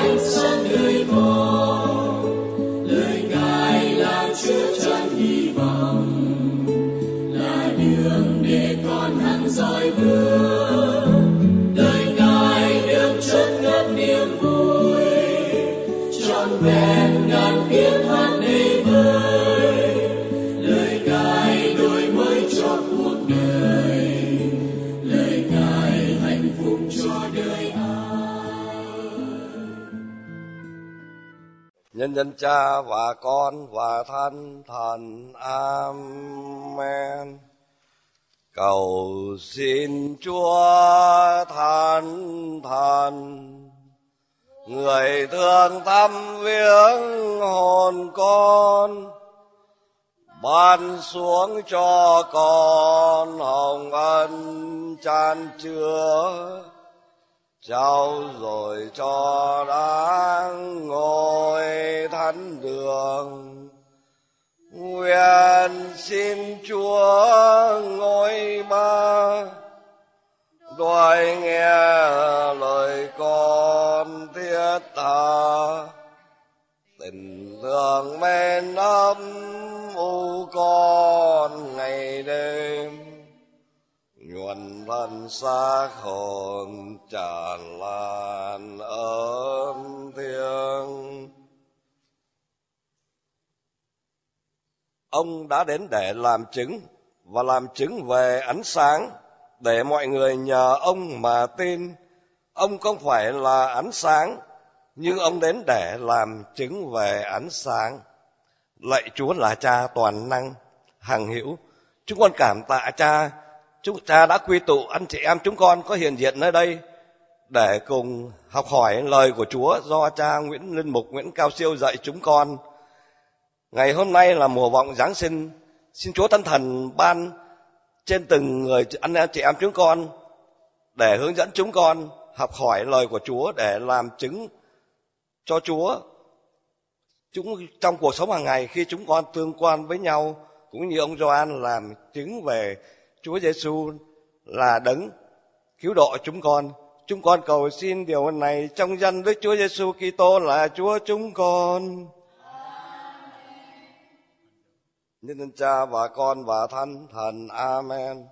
ánh sáng nhân dân cha và con và thân thần. Amen. Cầu xin chúa thánh thần, người thương thăm viếng hồn con, ban xuống cho con hồng ân chan chứa trao rồi cho đáng ngồi thánh đường. Nguyện xin chúa ngôi ba. Đòi nghe lời con thiết tha. Tình thương men ấm u con ngày đêm nhuần thân xác hồn tràn lan ơn thiêng. Ông đã đến để làm chứng và làm chứng về ánh sáng để mọi người nhờ ông mà tin. Ông không phải là ánh sáng, nhưng ông đến để làm chứng về ánh sáng. Lạy chúa là cha toàn năng, hằng hữu. Chúng con cảm tạ cha chúng ta đã quy tụ anh chị em chúng con có hiện diện nơi đây để cùng học hỏi lời của Chúa do cha Nguyễn Linh Mục Nguyễn Cao Siêu dạy chúng con. Ngày hôm nay là mùa vọng Giáng sinh, xin Chúa Thánh Thần ban trên từng người anh em chị em chúng con để hướng dẫn chúng con học hỏi lời của Chúa để làm chứng cho Chúa chúng trong cuộc sống hàng ngày khi chúng con tương quan với nhau cũng như ông Gioan làm chứng về Chúa Giêsu là đấng cứu độ chúng con. Chúng con cầu xin điều này trong danh Đức Chúa Giêsu Kitô là Chúa chúng con. Nhân danh Cha và Con và Thánh Thần. Amen.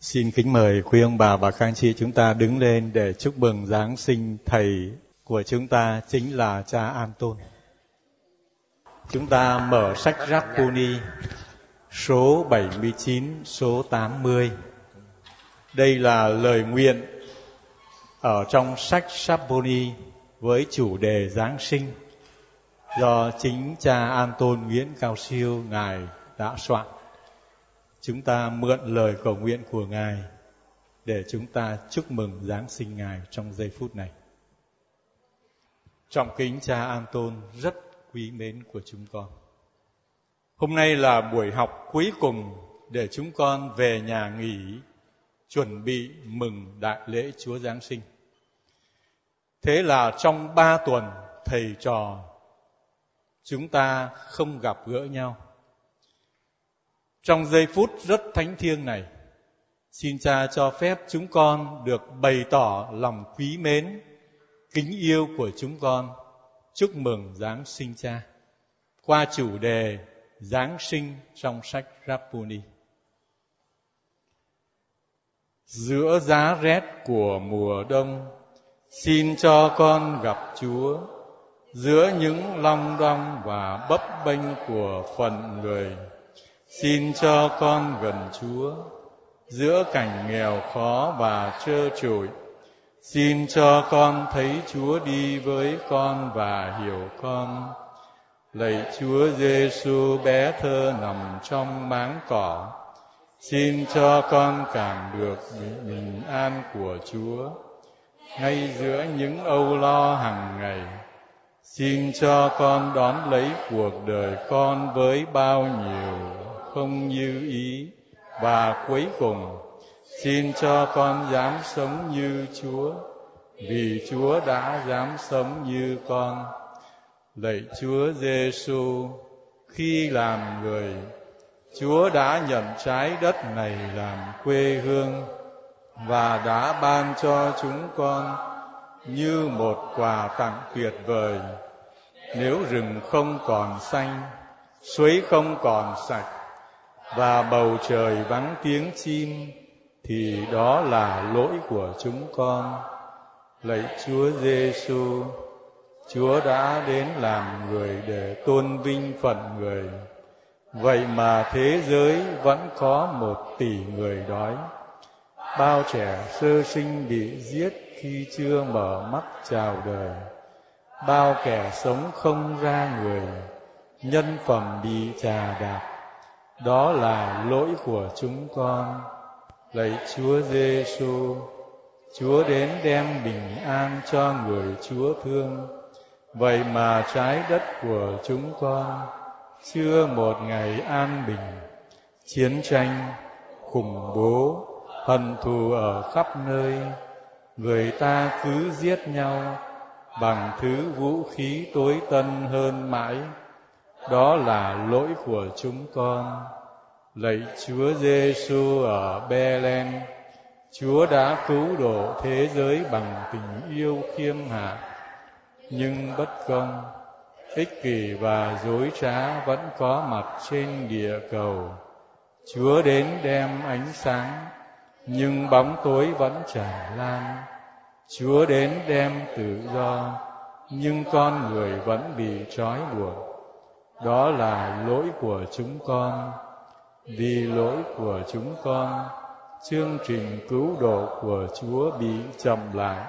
Xin kính mời quý ông bà và các anh chị chúng ta đứng lên để chúc mừng Giáng sinh Thầy của chúng ta chính là cha An Tôn. Chúng ta mở sách Rapponi số 79, số 80. Đây là lời nguyện ở trong sách Rapponi với chủ đề Giáng sinh do chính cha An Tôn Nguyễn Cao Siêu Ngài đã soạn. Chúng ta mượn lời cầu nguyện của Ngài để chúng ta chúc mừng Giáng sinh Ngài trong giây phút này. Trọng kính cha An Tôn rất quý mến của chúng con. Hôm nay là buổi học cuối cùng để chúng con về nhà nghỉ chuẩn bị mừng đại lễ Chúa Giáng sinh. Thế là trong ba tuần thầy trò chúng ta không gặp gỡ nhau. Trong giây phút rất thánh thiêng này, xin cha cho phép chúng con được bày tỏ lòng quý mến, kính yêu của chúng con, chúc mừng Giáng sinh cha qua chủ đề Giáng sinh trong sách Rapuni. Giữa giá rét của mùa đông, xin cho con gặp Chúa. Giữa những long đong và bấp bênh của phận người, xin cho con gần Chúa. Giữa cảnh nghèo khó và trơ trụi, xin cho con thấy Chúa đi với con và hiểu con Lạy Chúa Giêsu bé thơ nằm trong máng cỏ, xin cho con cảm được bình an của Chúa. Ngay giữa những âu lo hàng ngày, xin cho con đón lấy cuộc đời con với bao nhiêu không như ý và cuối cùng xin cho con dám sống như Chúa vì Chúa đã dám sống như con Lạy Chúa Giêsu, khi làm người, Chúa đã nhận trái đất này làm quê hương và đã ban cho chúng con như một quà tặng tuyệt vời. Nếu rừng không còn xanh suối không còn sạch và bầu trời vắng tiếng chim thì đó là lỗi của chúng con. Lạy chúa giêsu chúa đã đến làm người để tôn vinh phận người. Vậy mà thế giới vẫn có một tỷ người đói. Bao trẻ sơ sinh bị giết khi chưa mở mắt chào đời. Bao kẻ sống không ra người, nhân phẩm bị trà đạp. Đó là lỗi của chúng con. Lạy chúa giêsu chúa đến đem bình an cho người chúa thương vậy mà trái đất của chúng con chưa một ngày an bình. Chiến tranh, khủng bố, hận thù ở khắp nơi. Người ta cứ giết nhau bằng thứ vũ khí tối tân hơn mãi. Đó là lỗi của chúng con. Lạy chúa giêsu ở bethlehem chúa đã cứu độ thế giới bằng tình yêu khiêm hạ nhưng bất công, ích kỷ và dối trá vẫn có mặt trên địa cầu. Chúa đến đem ánh sáng, nhưng bóng tối vẫn tràn lan. Chúa đến đem tự do, nhưng con người vẫn bị trói buộc. Đó là lỗi của chúng con. Vì lỗi của chúng con, chương trình cứu độ của chúa bị chậm lại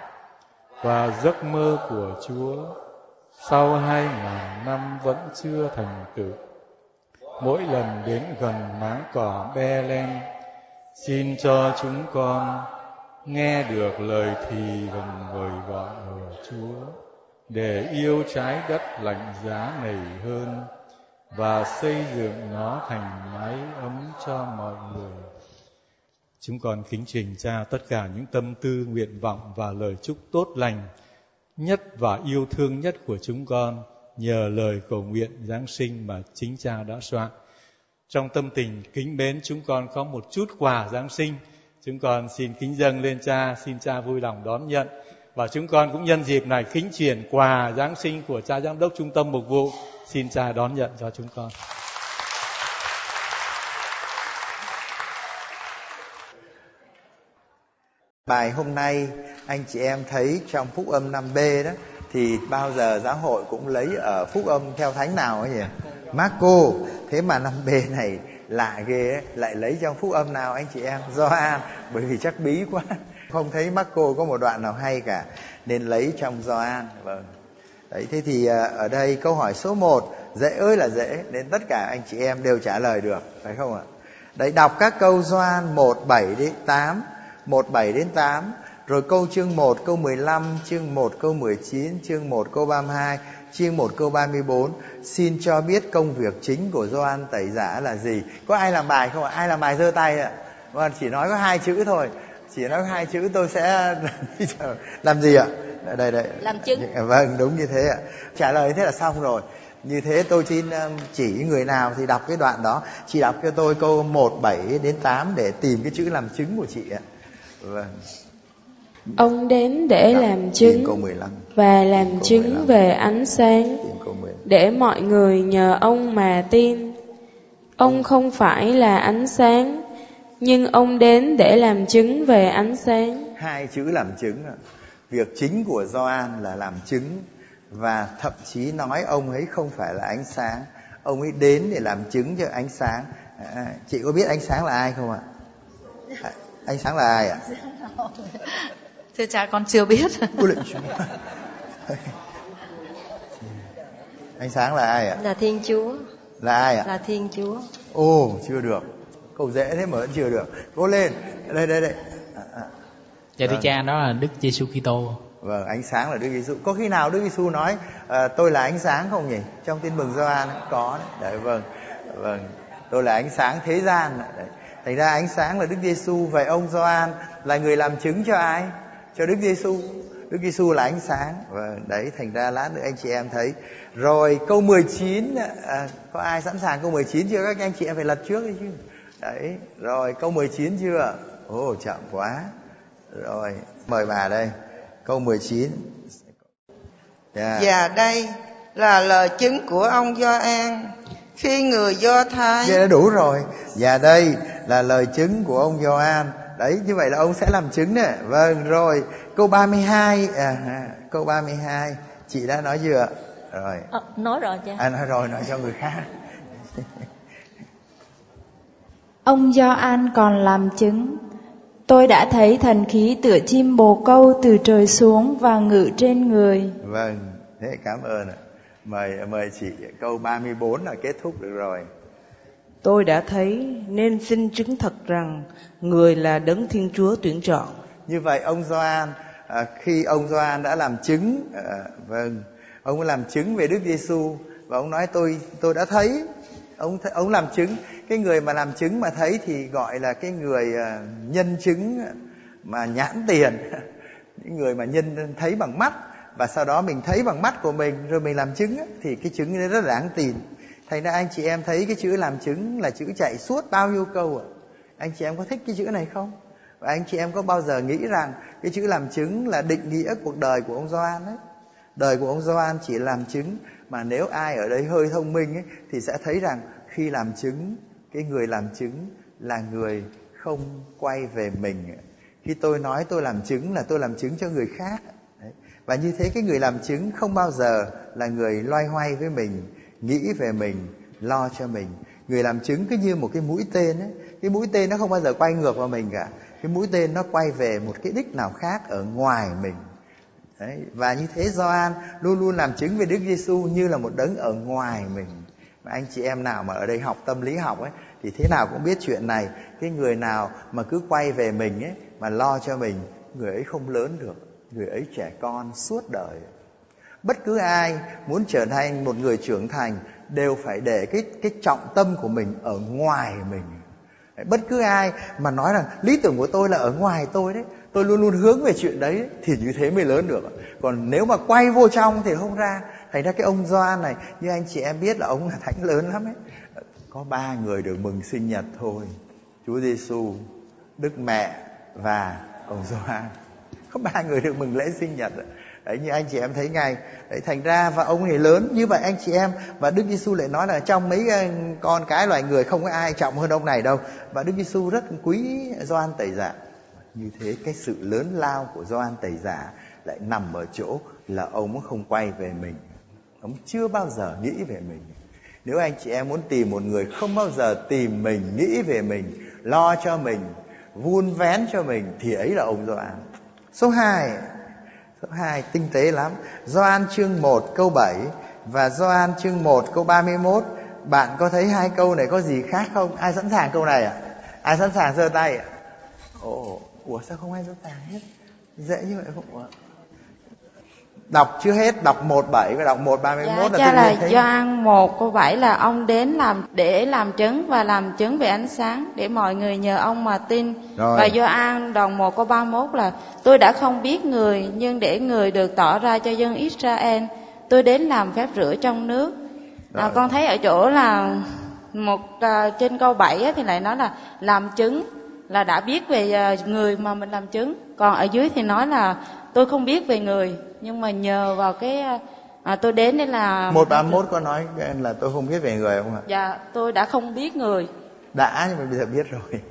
và giấc mơ của chúa sau hai ngàn năm vẫn chưa thành tựu mỗi lần đến gần máng cỏ be lên xin cho chúng con nghe được lời thì gần người gọi của chúa để yêu trái đất lạnh giá này hơn và xây dựng nó thành mái ấm cho mọi người. Chúng con kính trình cha tất cả những tâm tư, nguyện vọng và lời chúc tốt lành nhất và yêu thương nhất của chúng con nhờ lời cầu nguyện Giáng sinh mà chính cha đã soạn. Trong tâm tình kính mến chúng con có một chút quà Giáng sinh. Chúng con xin kính dâng lên cha, xin cha vui lòng đón nhận. Và chúng con cũng nhân dịp này kính chuyển quà Giáng sinh của cha giám đốc trung tâm mục vụ. Xin cha đón nhận cho chúng con. Bài hôm nay anh chị em thấy trong phúc âm 5B đó thì bao giờ giáo hội cũng lấy ở phúc âm theo thánh nào ấy nhỉ? Marco. Thế mà 5B này lạ ghê ấy, lại lấy trong phúc âm nào anh chị em? Gioan, bởi vì chắc bí quá. Không thấy Marco có một đoạn nào hay cả nên lấy trong Gioan. Vâng. Đấy thế thì à, ở đây câu hỏi số 1 dễ ơi là dễ nên tất cả anh chị em đều trả lời được phải không ạ? Đấy đọc các câu Gioan 1 7 đến 8 1 7 đến 8 rồi câu chương 1 câu 15, chương 1 câu 19, chương 1 câu 32, chương 1 câu 34 Xin cho biết công việc chính của Gioan tẩy giả là gì? Có ai làm bài không ạ? Ai làm bài giơ tay ạ? Vâng, chỉ nói có hai chữ thôi. Chỉ nói hai chữ tôi sẽ làm gì ạ? Đây đây Làm chứng. Vâng đúng như thế ạ. Trả lời thế là xong rồi. Như thế tôi xin chỉ người nào thì đọc cái đoạn đó. Chị đọc cho tôi câu 1, 7 đến 8 để tìm cái chữ làm chứng của chị ạ Ông đến để làm chứng câu 15 và làm chứng 15. về ánh sáng Tìm câu 15 để mọi người nhờ ông mà tin. Ông không phải là ánh sáng, nhưng ông đến để làm chứng về ánh sáng. hai chữ làm chứng việc chính của Gioan là làm chứng và thậm chí nói ông ấy không phải là ánh sáng. Ông ấy đến để làm chứng cho ánh sáng. À, chị có biết ánh sáng là ai không ạ? À, ánh sáng là ai ạ Thưa cha con chưa biết. Ánh sáng là ai ạ là Thiên Chúa, là ai ạ là Thiên Chúa. ồ chưa được câu dễ thế mà vẫn chưa được cố lên đây đây đây à, à. Dạ thưa Vâng. cha đó là Đức Giêsu Kitô. Vâng, ánh sáng là Đức Giêsu. Có khi nào Đức Giêsu nói à, tôi là ánh sáng không nhỉ? Trong Tin mừng Gioan có đấy. đấy. Vâng, vâng. Tôi là ánh sáng thế gian. Đấy. Thành ra ánh sáng là Đức Giêsu. Vậy ông Gioan là người làm chứng cho ai? Cho Đức Giêsu. Đức Giêsu là ánh sáng. Vâng, đấy. Thành ra lát nữa anh chị em thấy. Rồi câu 19 à, có ai sẵn sàng câu 19 chưa? Các anh chị em phải lật trước đi chứ. Đấy. Rồi câu 19 chưa? Ồ chậm quá. Rồi mời bà đây. câu 19 yeah. Và đây là lời chứng của ông Gioan khi người Do Thái Vậy đã đủ rồi và đây là lời chứng của ông Gioan. Đấy như vậy là ông sẽ làm chứng nè. Vâng rồi câu 32 à, à, câu 32 chị đã nói chưa rồi. Ờ, nói rồi cha à nói rồi nói cho người khác. Ông Gioan còn làm chứng. Tôi đã thấy thần khí tựa chim bồ câu từ trời xuống và ngự trên người. Vâng thế cảm ơn ạ. Mời mời chị. Câu 34 là kết thúc được rồi Tôi đã thấy nên xin chứng thật rằng người là đấng Thiên Chúa tuyển chọn. như vậy ông Gioan à, khi ông Gioan đã làm chứng à, vâng ông làm chứng về Đức Giêsu và ông nói tôi tôi đã thấy ông th- ông làm chứng. Cái người mà làm chứng mà thấy thì gọi là cái người à, nhân chứng mà nhãn tiền. Những người mà nhân thấy bằng mắt và sau đó mình thấy bằng mắt của mình rồi mình làm chứng thì cái chứng đấy rất là đáng tin thành ra anh chị em thấy cái chữ làm chứng là chữ chạy suốt bao nhiêu câu ạ? Anh chị em có thích cái chữ này không? Và anh chị em có bao giờ nghĩ rằng cái chữ làm chứng là định nghĩa cuộc đời của ông Gioan ấy? Đời của ông Gioan chỉ làm chứng mà nếu ai ở đây hơi thông minh ấy, thì sẽ thấy rằng khi làm chứng, cái người làm chứng là người không quay về mình khi tôi nói tôi làm chứng là tôi làm chứng cho người khác Đấy. và như thế cái người làm chứng không bao giờ là người loay hoay với mình nghĩ về mình, lo cho mình. Người làm chứng cứ như một cái mũi tên ấy, cái mũi tên nó không bao giờ quay ngược vào mình cả. Cái mũi tên nó quay về một cái đích nào khác ở ngoài mình. Đấy. và như thế Gioan luôn luôn làm chứng về Đức Giêsu như là một đấng ở ngoài mình. Và anh chị em nào mà ở đây học tâm lý học ấy, thì thế nào cũng biết chuyện này. Cái người nào mà cứ quay về mình ấy, mà lo cho mình, người ấy không lớn được. Người ấy trẻ con suốt đời bất cứ ai muốn trở thành một người trưởng thành đều phải để cái cái trọng tâm của mình ở ngoài mình. Bất cứ ai mà nói rằng, lý tưởng của tôi là ở ngoài tôi đấy, tôi luôn luôn hướng về chuyện đấy thì như thế mới lớn được. Còn nếu mà quay vô trong thì không ra. Thành ra cái ông doan này, như anh chị em biết là ông là thánh lớn lắm ấy. Có ba người được mừng sinh nhật thôi. Chúa Giêsu Đức Mẹ và ông doan. Có ba người được mừng lễ sinh nhật đấy, như anh chị em thấy ngay. Đấy, thành ra và ông này lớn như vậy anh chị em. Và Đức Giêsu lại nói là trong mấy ờ, con cái loài người không có ai trọng hơn ông này đâu. Và Đức Giêsu rất quý Gioan tẩy giả. Như thế cái sự lớn lao của Gioan tẩy giả lại nằm ở chỗ là ông không quay về mình. Ông chưa bao giờ nghĩ về mình. Nếu anh chị em muốn tìm một người không bao giờ tìm mình, nghĩ về mình, lo cho mình, vun vén cho mình thì ấy là ông Gioan. Số 2 số 2 tinh tế lắm. Gioan chương 1 câu 7 và Gioan chương 1 câu 31 bạn có thấy hai câu này có gì khác không? Ai sẵn sàng câu này à? ai sẵn sàng giơ tay ạ? Ồ, ủa sao không ai sẵn sàng hết? Dễ như vậy không ạ? Đọc chưa hết đọc 17 và đọc 131 Dạ, là cha tự là nhiên thấy Gioan 1 câu 7 là ông đến làm để làm chứng và làm chứng về ánh sáng để mọi người nhờ ông mà tin. Rồi. Và Gioan đoạn 1 câu 31 là tôi đã không biết người nhưng để người được tỏ ra cho dân Israel, tôi đến làm phép rửa trong nước. À, con thấy ở chỗ là một à, trên câu 7 á, thì lại nói là làm chứng là đã biết về à, người mà mình làm chứng. Còn ở dưới thì nói là tôi không biết về người nhưng mà nhờ vào cái à, à, tôi đến để là 131 có nói là tôi không biết về người không ạ? Dạ tôi đã không biết người. Đã nhưng mà bây giờ biết rồi.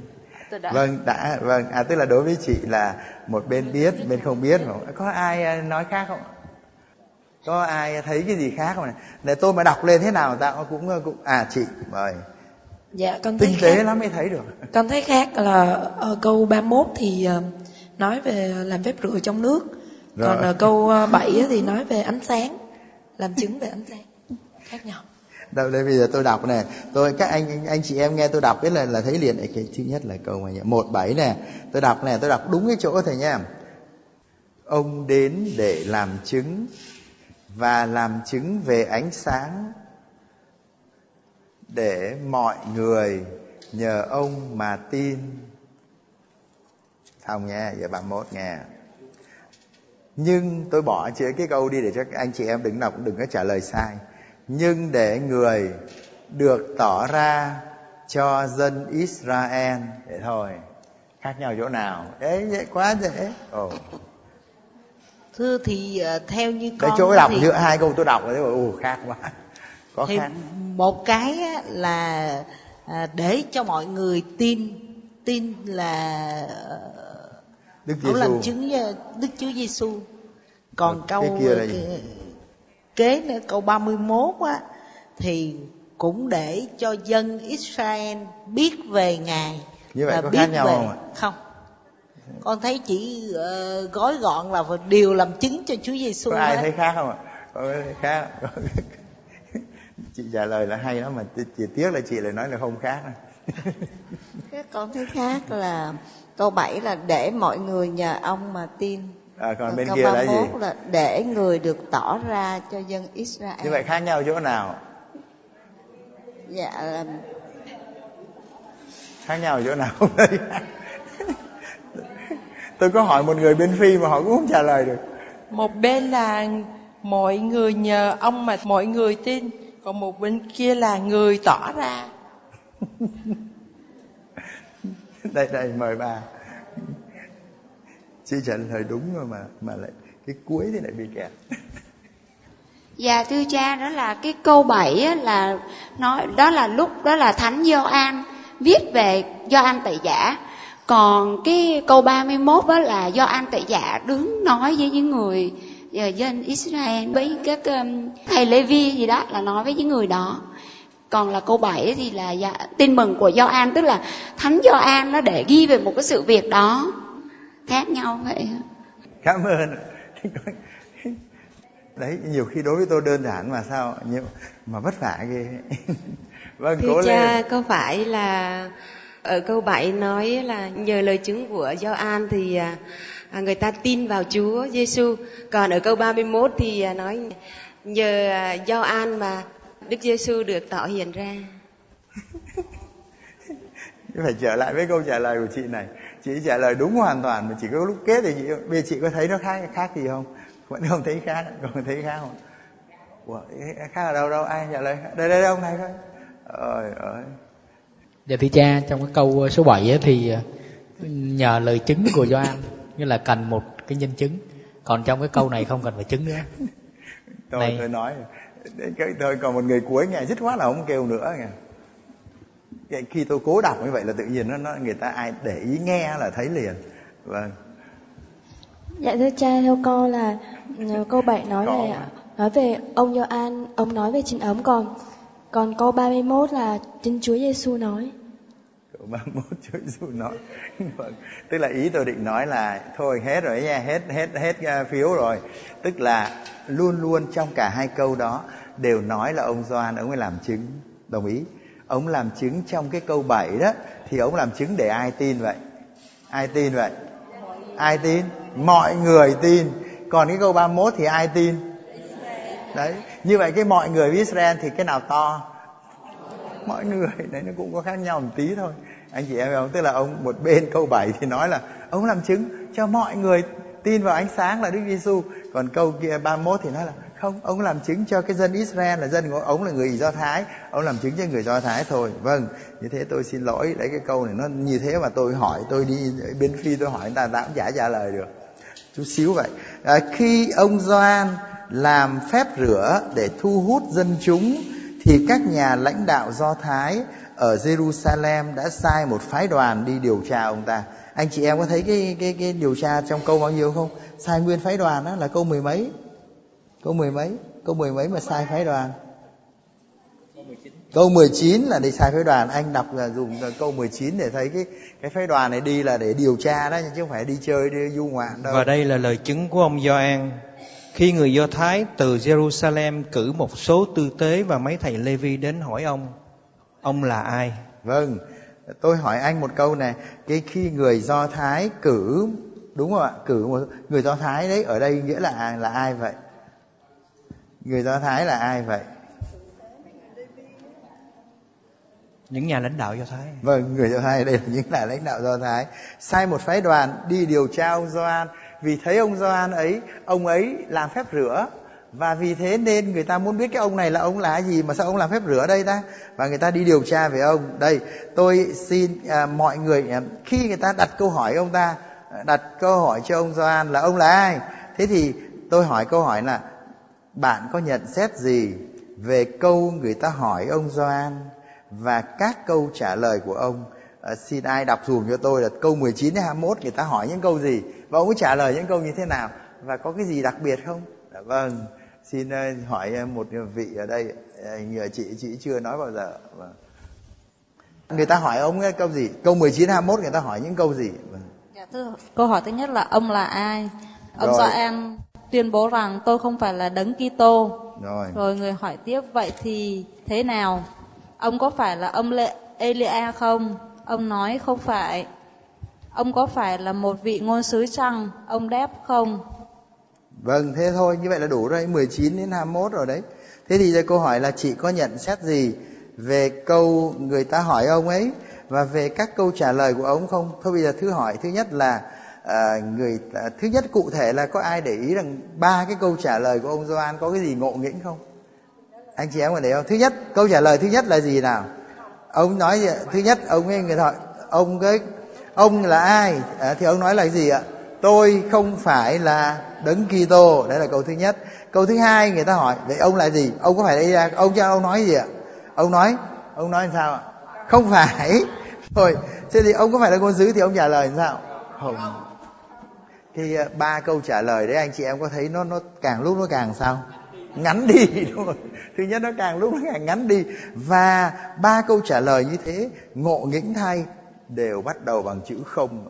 Tôi đã vâng đã vâng. À tức là đối với chị là một bên biết bên không biết mà. Có ai à, nói khác không? Có ai thấy cái gì khác không này để tôi mà đọc lên thế nào ta cũng cũng à chị mời. Dạ con thấy tinh tế khác, lắm mới thấy được. Con thấy khác là ở câu 31 thì ờ, nói về làm phép rửa trong nước. Còn Rồi. câu ờ, 7 á thì nói về ánh sáng, làm chứng về ánh sáng. Khác nhau. đâu đây bây giờ tôi đọc này tôi các anh anh chị em nghe tôi đọc cái là là thấy liền cái thứ nhất là câu này một bảy nè tôi đọc này tôi đọc đúng cái chỗ thầy nha ông đến để làm chứng và làm chứng về ánh sáng để mọi người nhờ ông mà tin xong nha giờ bạn mốt nghe nhưng tôi bỏ chữ cái câu đi để cho anh chị em đừng đọc đừng có trả lời sai. Nhưng để người được tỏ ra cho dân Israel để thôi khác nhau chỗ nào? Đấy dễ quá dễ ồ. Thưa thì ờ, theo như con chỗ đọc thì, giữa hai câu tôi đọc rồi ồ khác quá. Có thì khác. một cái là à, để cho mọi người tin tin là Đức ông làm Giêsu chứng với Đức Chúa Giêsu còn cái câu kia là gì? kế- nữa câu 31 á thì cũng để cho dân Israel biết về ngài Như vậy và có biết khác nhau về không ạ? không con thấy chỉ ờ, gói gọn là điều làm chứng cho Chúa Giêsu có ai hết. thấy khác không ạ có ai thấy khác chị trả lời là hay lắm mà chị tiếc là chị lại nói là không khác con thấy khác là câu 7 là để mọi người nhờ ông mà tin. à, còn bên câu kia là gì 31 là để người được tỏ ra cho dân Israel. như vậy khác nhau chỗ nào Dạ là khác nhau chỗ nào không thấy tôi có hỏi một người bên phi mà họ cũng không trả lời được Một bên là mọi người nhờ ông mà mọi người tin, còn một bên kia là người tỏ ra. đây đây mời bà chị trả lời đúng rồi mà mà lại cái cuối thì lại bị kẹt Dạ thưa cha đó là cái câu 7 là nói đó là lúc đó là Thánh Gioan viết về Gioan Tẩy Giả. Còn cái câu 31 đó là Gioan Tẩy Giả đứng nói với những người ờ, dân Israel với các um, thầy Lê Vi gì đó là nói với những người đó. Còn là câu 7 thì là dạ, tin mừng của Gioan tức là Thánh Gioan nó để ghi về một cái sự việc đó khác nhau vậy. cảm ơn đấy nhiều khi đối với tôi đơn giản mà sao nhiều mà vất vả ghê vâng cố Thưa cha, lên có phải là ở câu 7 nói là nhờ lời chứng của Gioan thì à, à, người ta tin vào Chúa Giêsu. Còn ở câu 31 thì à, nói nhờ Gioan mà Đức Giêsu được tỏ hiện ra. phải trở lại với câu trả lời của chị này chị trả lời đúng hoàn toàn mà chỉ có lúc kết thì chị bây giờ chị có thấy nó khác khác gì không vẫn không thấy khác còn thấy khác không Ủa, khác ở đâu đâu ai trả lời đây đây, đây ông này thôi ơi ơi Dạ thưa cha, trong cái câu số 7 á, thì ờ, nhờ lời chứng của Gioan như là cần một cái nhân chứng. Còn trong cái câu này không cần phải chứng nữa. tôi Này. tôi nói Để cái tôi còn một người cuối nghe dứt khoát là không kêu nữa kìa Cái khi tôi cố đọc như vậy là tự nhiên nó, nó người ta ai để ý nghe là thấy liền. Vâng. Dạ thưa cha, theo con là ừ, câu 7 nói về nói về ông Gioan, ông nói về chính ấm còn còn câu 31 là chính Chúa Giêsu nói. Cậu 31 Chúa Giêsu nói. Vâng. tức là ý tôi định nói là thôi hết rồi nha hết hết hết uh, phiếu rồi. Tức là luôn luôn trong cả hai câu đó đều nói là ông Gioan ông ấy làm chứng. Đồng ý. Ông làm chứng trong cái câu 7 đó thì ông làm chứng để ai tin vậy? Ai tin vậy? Ai tin? Mọi người tin. Còn cái câu 31 thì ai tin? Đấy. Như vậy cái mọi người với Israel thì cái nào to? Mọi người. Đấy nó cũng có khác nhau một tí thôi anh chị em không? Tức là ông một bên câu 7 thì nói là ông làm chứng cho mọi người tin vào ánh sáng là Đức Giêsu. Còn câu kia 31 thì nói là không ông làm chứng cho cái dân Israel là dân của ông là người Do Thái. Ông làm chứng cho người Do Thái thôi. Vâng như thế tôi xin lỗi. Đấy cái câu này nó như thế mà tôi hỏi tôi đi bên phi tôi hỏi người ta đã cũng giả trả lời được. Chút xíu vậy. À, khi ông Gioan làm phép rửa để thu hút dân chúng thì các nhà lãnh đạo Do Thái ở Jerusalem đã sai một phái đoàn đi điều tra ông ta. Anh chị em có thấy cái cái cái điều tra trong câu bao nhiêu không? Sai nguyên phái đoàn đó là câu mười mấy. Câu mười mấy, câu mười mấy mà sai phái đoàn. Câu 19 là để sai phái đoàn, anh đọc là dùng câu 19 để thấy cái cái phái đoàn này đi là để điều tra đó chứ không phải đi chơi đi du ngoạn đâu. Và đây là lời chứng của ông Gioan. Khi người Do Thái từ Jerusalem cử một số tư tế và mấy thầy Lê-vi đến hỏi ông, ông là ai? Vâng, tôi hỏi anh một câu này, cái khi người Do Thái cử đúng không ạ? Cử một người Do Thái đấy ở đây nghĩa là là ai vậy? Người Do Thái là ai vậy? Những nhà lãnh đạo Do Thái. Vâng, người Do Thái đây là những là lãnh đạo Do Thái. Sai một phái đoàn đi điều tra ông Gioan vì thấy ông Gioan ấy, ông ấy làm phép rửa và vì thế nên người ta muốn biết cái ông này là ông là gì mà sao ông làm phép rửa đây ta? Và người ta đi điều tra về ông. Đây tôi xin à, mọi người à, khi người ta đặt câu hỏi ông ta à, đặt câu hỏi cho ông Gioan là ông là ai? Thế thì tôi hỏi câu hỏi là bạn có nhận xét gì về câu người ta hỏi ông Gioan và các câu trả lời của ông? À, xin ai đọc dùm cho tôi là câu 19 đến 21 người ta hỏi những câu gì? Và ông ấy trả lời những câu như thế nào? Và có cái gì đặc biệt không? Dạ vâng, xin uh, hỏi một vị ở đây nhờ chị chị chưa nói bao giờ. Vâng. Người ta hỏi ông câu gì? Câu 19 21 người ta hỏi những câu gì? Vâng. Dạ, thưa, câu hỏi thứ nhất là ông là ai? Ông Rồi. Gioan tuyên bố rằng tôi không phải là đấng Kitô. Rồi. Rồi người hỏi tiếp vậy thì thế nào? Ông có phải là ông Lệ Elia không? Ông nói không phải. Ông có phải là một vị ngôn sứ chăng? Ông đáp không. Vâng, thế thôi, như vậy là đủ rồi, 19 đến 21 rồi đấy. Thế thì câu hỏi là chị có nhận xét gì về câu người ta hỏi ông ấy và về các câu trả lời của ông không? Thôi bây giờ thứ hỏi thứ nhất là à, người à, thứ nhất cụ thể là có ai để ý rằng ba cái câu trả lời của ông Gioan có cái gì ngộ nghĩnh không? Anh chị em có để không? Thứ nhất, câu trả lời thứ nhất là gì nào? Ông nói gì? Thứ nhất ông ấy người hỏi ông cái ông là ai? À, thì ông nói là gì ạ? Tôi không phải là đấng Kitô. Đấy là câu thứ nhất. Câu thứ hai người ta hỏi vậy ông là gì? Ông có phải đây ra? Ông cho ông nói gì ạ? Ông nói ông nói làm sao ạ? Không phải. Rồi, thế thì ông có phải là ngôn sứ thì ông trả lời làm sao? Không cái ờ, ba câu trả lời đấy anh chị em có thấy nó nó càng lúc nó càng sao ngắn đi đúng rồi thứ nhất nó càng lúc nó càng ngắn đi và ba câu trả lời như thế ngộ nghĩnh thay đều bắt đầu bằng chữ không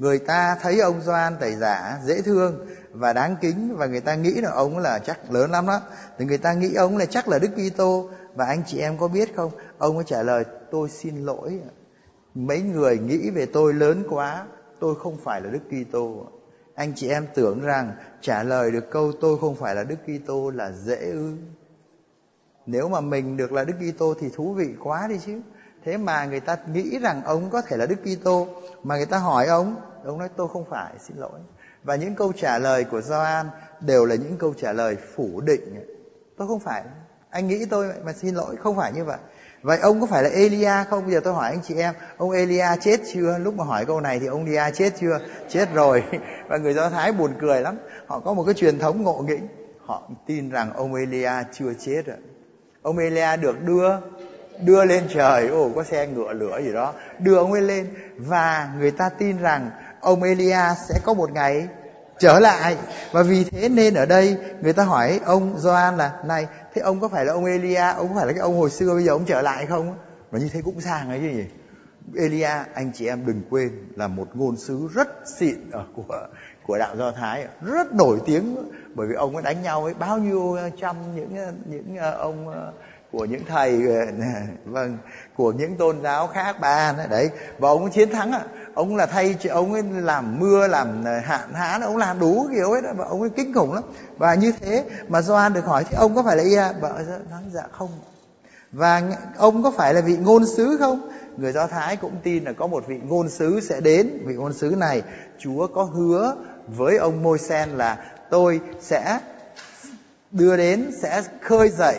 người ta thấy ông Doan tẩy giả dễ thương và đáng kính và người ta nghĩ là ông là chắc lớn lắm đó thì người ta nghĩ ông là chắc là Đức Kitô và anh chị em có biết không ông có trả lời, tôi xin lỗi mấy người nghĩ về tôi lớn quá, tôi không phải là Đức Kitô. Anh chị em tưởng rằng trả lời được câu tôi không phải là Đức Kitô là dễ ư? Nếu mà mình được là Đức Kitô thì thú vị quá đi chứ. Thế mà người ta nghĩ rằng ông có thể là Đức Kitô mà người ta hỏi ông, ông nói tôi không phải, xin lỗi. Và những câu trả lời của Gioan đều là những câu trả lời phủ định. Tôi không phải, anh nghĩ tôi mà xin lỗi, không phải như vậy. Vậy ông có phải là Elia không? Bây giờ tôi hỏi anh chị em, ông Elia chết chưa? Lúc mà hỏi câu này thì ông Elia chết chưa? Chết rồi. Và người Do Thái buồn cười lắm. Họ có một cái truyền thống ngộ nghĩnh. Họ tin rằng ông Elia chưa chết rồi. Ông Elia được đưa đưa lên trời, ồ có xe ngựa lửa gì đó, đưa ông ấy lên. Và người ta tin rằng ông Elia sẽ có một ngày trở lại. Và vì thế nên ở đây người ta hỏi ông Gioan là này thế ông có phải là ông Elia ông có phải là cái ông hồi xưa bây giờ ông trở lại không? Và như thế cũng sang ấy chứ nhỉ. Elia anh chị em đừng quên là một ngôn sứ rất xịn ở của của đạo Do Thái rất nổi tiếng. Bởi vì ông ấy đánh nhau với bao nhiêu trăm những những ờ, ông ờ, của những thầy ờ, vâng của những tôn giáo khác ba, đấy và ông chiến thắng ông là thay ông ấy làm mưa, làm ờ, hạn hán, ông làm đủ kiểu ấy và ông ấy kinh khủng lắm. Và như thế mà Doan được hỏi thì ông có phải là Ia? Vợ nói vâng, dạ không. Và ông có phải là vị ngôn sứ không? Người Do Thái cũng tin là có một vị ngôn sứ sẽ đến. Vị ngôn sứ này, Chúa có hứa với ông Môi Sen là tôi sẽ đưa đến sẽ khơi dậy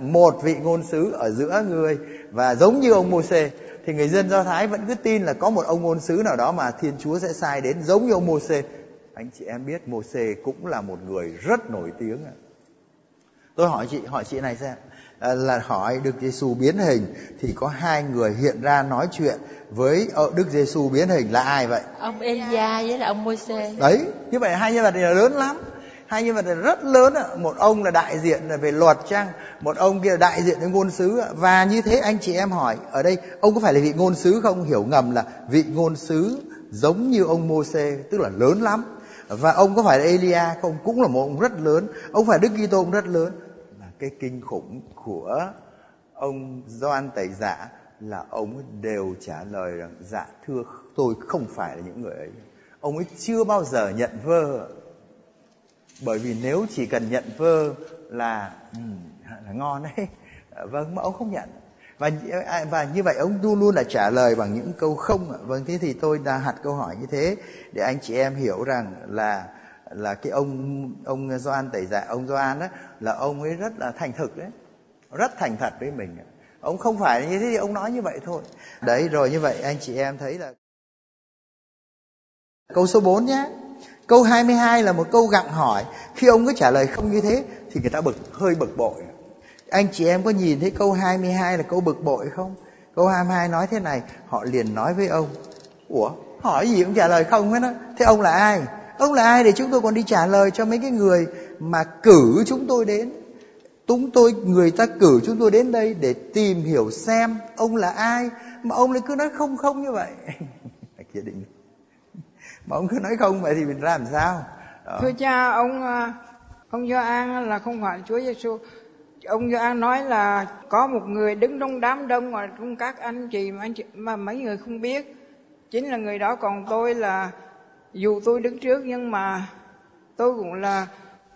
một vị ngôn sứ ở giữa người và giống như ông Môi-se thì người dân Do Thái vẫn cứ tin là có một ông ngôn sứ nào đó mà Thiên Chúa sẽ sai đến giống như ông Môi-se. Anh chị em biết Môi-se cũng là một người rất nổi tiếng. Tôi hỏi chị hỏi chị này xem à, là hỏi Đức Giêsu biến hình thì có hai người hiện ra nói chuyện với ờ, Đức Giêsu biến hình là ai vậy? Ông Elia với là ông Môi-se. Đấy, như vậy hai nhân vật này là lớn lắm hai nhân vật này rất lớn ạ, một ông là đại diện về luật chăng? Một ông kia là đại diện về ngôn sứ và như thế anh chị em hỏi ở đây ông có phải là vị ngôn sứ không? Hiểu ngầm là vị ngôn sứ giống như ông Môsê tức là lớn lắm. Và ông có phải là Elia không? Cũng là một ông rất lớn. Ông phải Đức Kitô cũng rất lớn. Là cái kinh khủng của ông Gioan Tẩy Giả là ông đều trả lời rằng dạ thưa tôi không phải là những người ấy. Ông ấy chưa bao giờ nhận vơ bởi vì nếu chỉ cần nhận vơ là, ừ, là ngon đấy. Vâng mà ông không nhận. Và và như vậy ông luôn luôn là trả lời bằng những câu không. Vâng thế thì tôi đã đặt câu hỏi như thế để anh chị em hiểu rằng là là cái ông ông doan tẩy dạ ông doan đó là ông ấy rất là thành thực đấy. Rất thành thật với mình. Ông không phải như thế thì ông nói như vậy thôi. Đấy rồi như vậy anh chị em thấy là câu số 4 nhé. Câu 22 là một câu gặng hỏi. Khi ông cứ trả lời không như thế thì người ta bực hơi bực bội. Anh chị em có nhìn thấy câu 22 là câu bực bội không? Câu 22 nói thế này, họ liền nói với ông, Ủa, hỏi gì cũng trả lời không hết á. Thế ông là ai? Ông là ai để chúng tôi còn đi trả lời cho mấy cái người mà cử chúng tôi đến? Chúng tôi, người ta cử chúng tôi đến đây để tìm hiểu xem ông là ai. Mà ông lại cứ nói không không như vậy. Kia định. Mà ông cứ nói không vậy thì mình làm sao? Đó. Thưa cha, ông à, ông Gioan là không phải Chúa Giêsu ông Gioan nói là có một người đứng trong đám đông mà trong các anh chị mà anh chị mà mấy người không biết. Chính là người đó còn tôi là dù tôi đứng trước nhưng mà tôi cũng là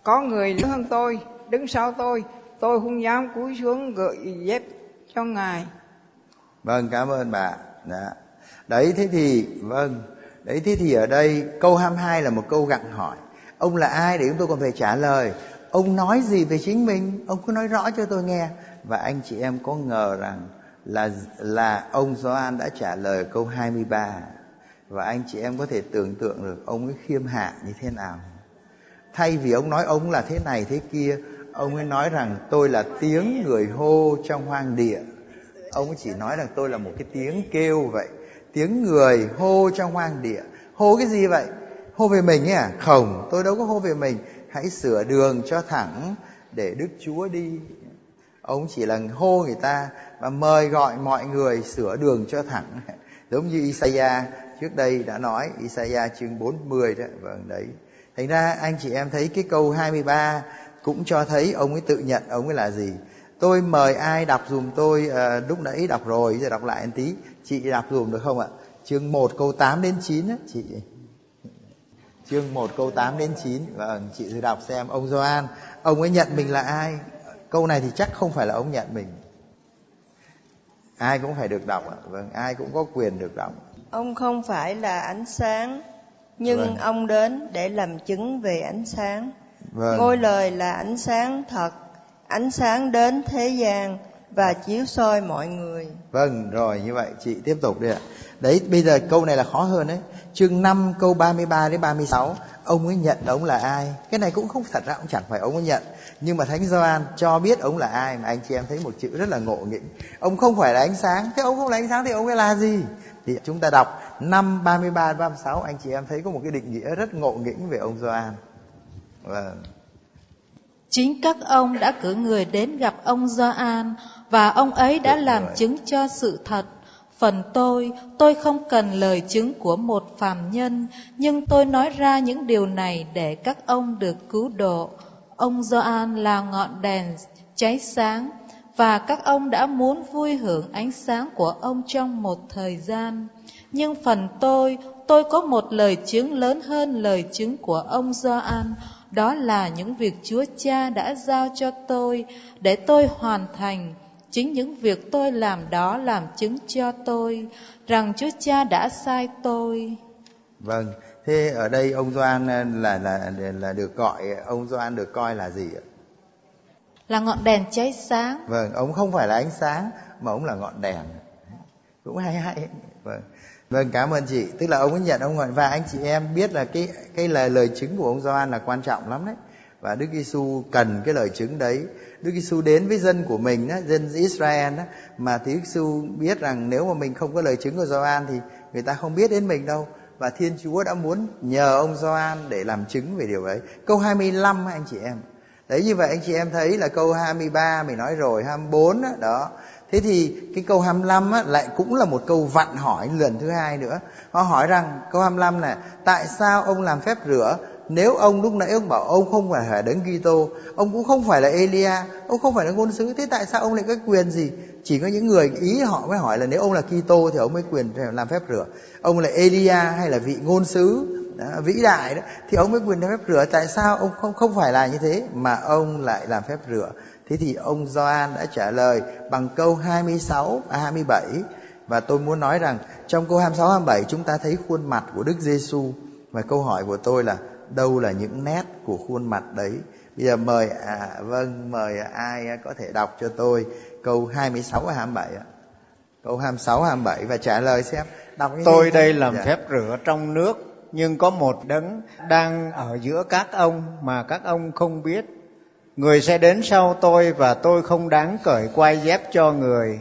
có người lớn hơn tôi đứng sau tôi. Tôi không dám cúi xuống gợi dép cho ngài. Vâng cảm ơn bà. Đấy thế thì vâng đấy, thế thì ở đây câu 22 là một câu gặng hỏi. Ông là ai để chúng tôi còn phải trả lời? Ông nói gì về chính mình? Ông cứ nói rõ cho tôi nghe. Và anh chị em có ngờ rằng là là ông Gioan đã trả lời câu 23 và anh chị em có thể tưởng tượng được ông ấy khiêm hạ như thế nào. Thay vì ông nói ông là thế này thế kia, ông ấy nói rằng tôi là tiếng người hô trong hoang địa. Ông ấy chỉ nói rằng tôi là một cái tiếng kêu vậy tiếng người hô trong hoang địa. Hô cái gì vậy? Hô về mình ấy à? Không tôi đâu có hô về mình. Hãy sửa đường cho thẳng để đức chúa đi. Ông chỉ là hô người ta và mời gọi mọi người sửa đường cho thẳng. Giống như Isaiah trước đây đã nói Isaiah chương 40 đó. Vâng đấy. Thành ra anh chị em thấy cái câu 23 cũng cho thấy ông ấy tự nhận ông ấy là gì. Tôi mời ai đọc dùm tôi à, lúc nãy đọc rồi giờ đọc lại một tí chị đọc dùm được không ạ? Chương 1 câu 8 đến 9 á chị. Chương 1 câu 8 đến 9 vâng chị thử đọc xem. Ông Gioan ông ấy nhận mình là ai? Câu này thì chắc không phải là ông nhận mình. Ai cũng phải được đọc ạ. Vâng ai cũng có quyền được đọc. Ông không phải là ánh sáng nhưng vâng. ông đến để làm chứng về ánh sáng. Vâng. ngôi lời là ánh sáng thật. Ánh sáng đến thế gian và chiếu soi mọi người. Vâng rồi như vậy chị tiếp tục đi ạ. Đấy bây giờ câu này là khó hơn đấy. Chương 5 câu 33 đến 36 ông ấy nhận ông là ai? Cái này cũng không thật ra cũng chẳng phải ông ấy nhận. Nhưng mà thánh Gioan cho biết ông là ai mà anh chị em thấy một chữ rất là ngộ nghĩnh. Ông không phải là ánh sáng. Thế ông không là ánh sáng thì ông ấy là gì? Thì chúng ta đọc năm 33 36 anh chị em thấy có một cái định nghĩa rất ngộ nghĩnh về ông Gioan. Vâng. Chính các ông đã cử người đến gặp ông Gioan và ông ấy đã làm chứng cho sự thật Phần tôi, tôi không cần lời chứng của một phàm nhân, nhưng tôi nói ra những điều này để các ông được cứu độ. Ông Gioan là ngọn đèn cháy sáng, và các ông đã muốn vui hưởng ánh sáng của ông trong một thời gian. Nhưng phần tôi, tôi có một lời chứng lớn hơn lời chứng của ông Gioan, đó là những việc Chúa Cha đã giao cho tôi để tôi hoàn thành Chính những việc tôi làm đó làm chứng cho tôi rằng Chúa Cha đã sai tôi. Vâng, thế ở đây ông Doan là là là được gọi ông Doan được coi là gì ạ? Là ngọn đèn cháy sáng. Vâng, ông không phải là ánh sáng mà ông là ngọn đèn. Cũng hay hay. Vâng. Vâng, cảm ơn chị. Tức là ông ấy nhận ông ngọn và anh chị em biết là cái cái lời lời chứng của ông Gioan là quan trọng lắm đấy. Và Đức Giêsu cần cái lời chứng đấy Đức Giêsu đến với dân của mình á, dân Israel á, mà thì Đức Giêsu biết rằng nếu mà mình không có lời chứng của Gioan thì người ta không biết đến mình đâu và Thiên Chúa đã muốn nhờ ông Gioan để làm chứng về điều ấy. Câu 25 anh chị em. Đấy như vậy anh chị em thấy là câu 23 mình nói rồi, 24 đó, đó. Thế thì cái câu 25 á, lại cũng là một câu vặn hỏi lần thứ hai nữa. Họ hỏi rằng câu 25 là tại sao ông làm phép rửa nếu ông lúc nãy ông bảo ông không phải là đấng Kitô, ông cũng không phải là Elia, ông không phải là ngôn sứ, thế tại sao ông lại có quyền gì? Chỉ có những người ý họ mới hỏi là nếu ông là Kitô thì ông mới quyền làm phép rửa. Ông là Elia hay là vị ngôn sứ đó, vĩ đại đó thì ông mới quyền làm phép rửa. Tại sao ông không không phải là như thế mà ông lại làm phép rửa? Thế thì ông Gioan đã trả lời bằng câu 26 à 27 và tôi muốn nói rằng trong câu 26 27 chúng ta thấy khuôn mặt của Đức Giêsu và câu hỏi của tôi là đâu là những nét của khuôn mặt đấy bây giờ mời à vâng mời ai có thể đọc cho tôi câu 26 và 27 ạ câu 26 27 và trả lời xem đọc tôi đây làm dạ. phép rửa trong nước nhưng có một đấng đang ở giữa các ông mà các ông không biết. Người sẽ đến sau tôi và tôi không đáng cởi quai dép cho người.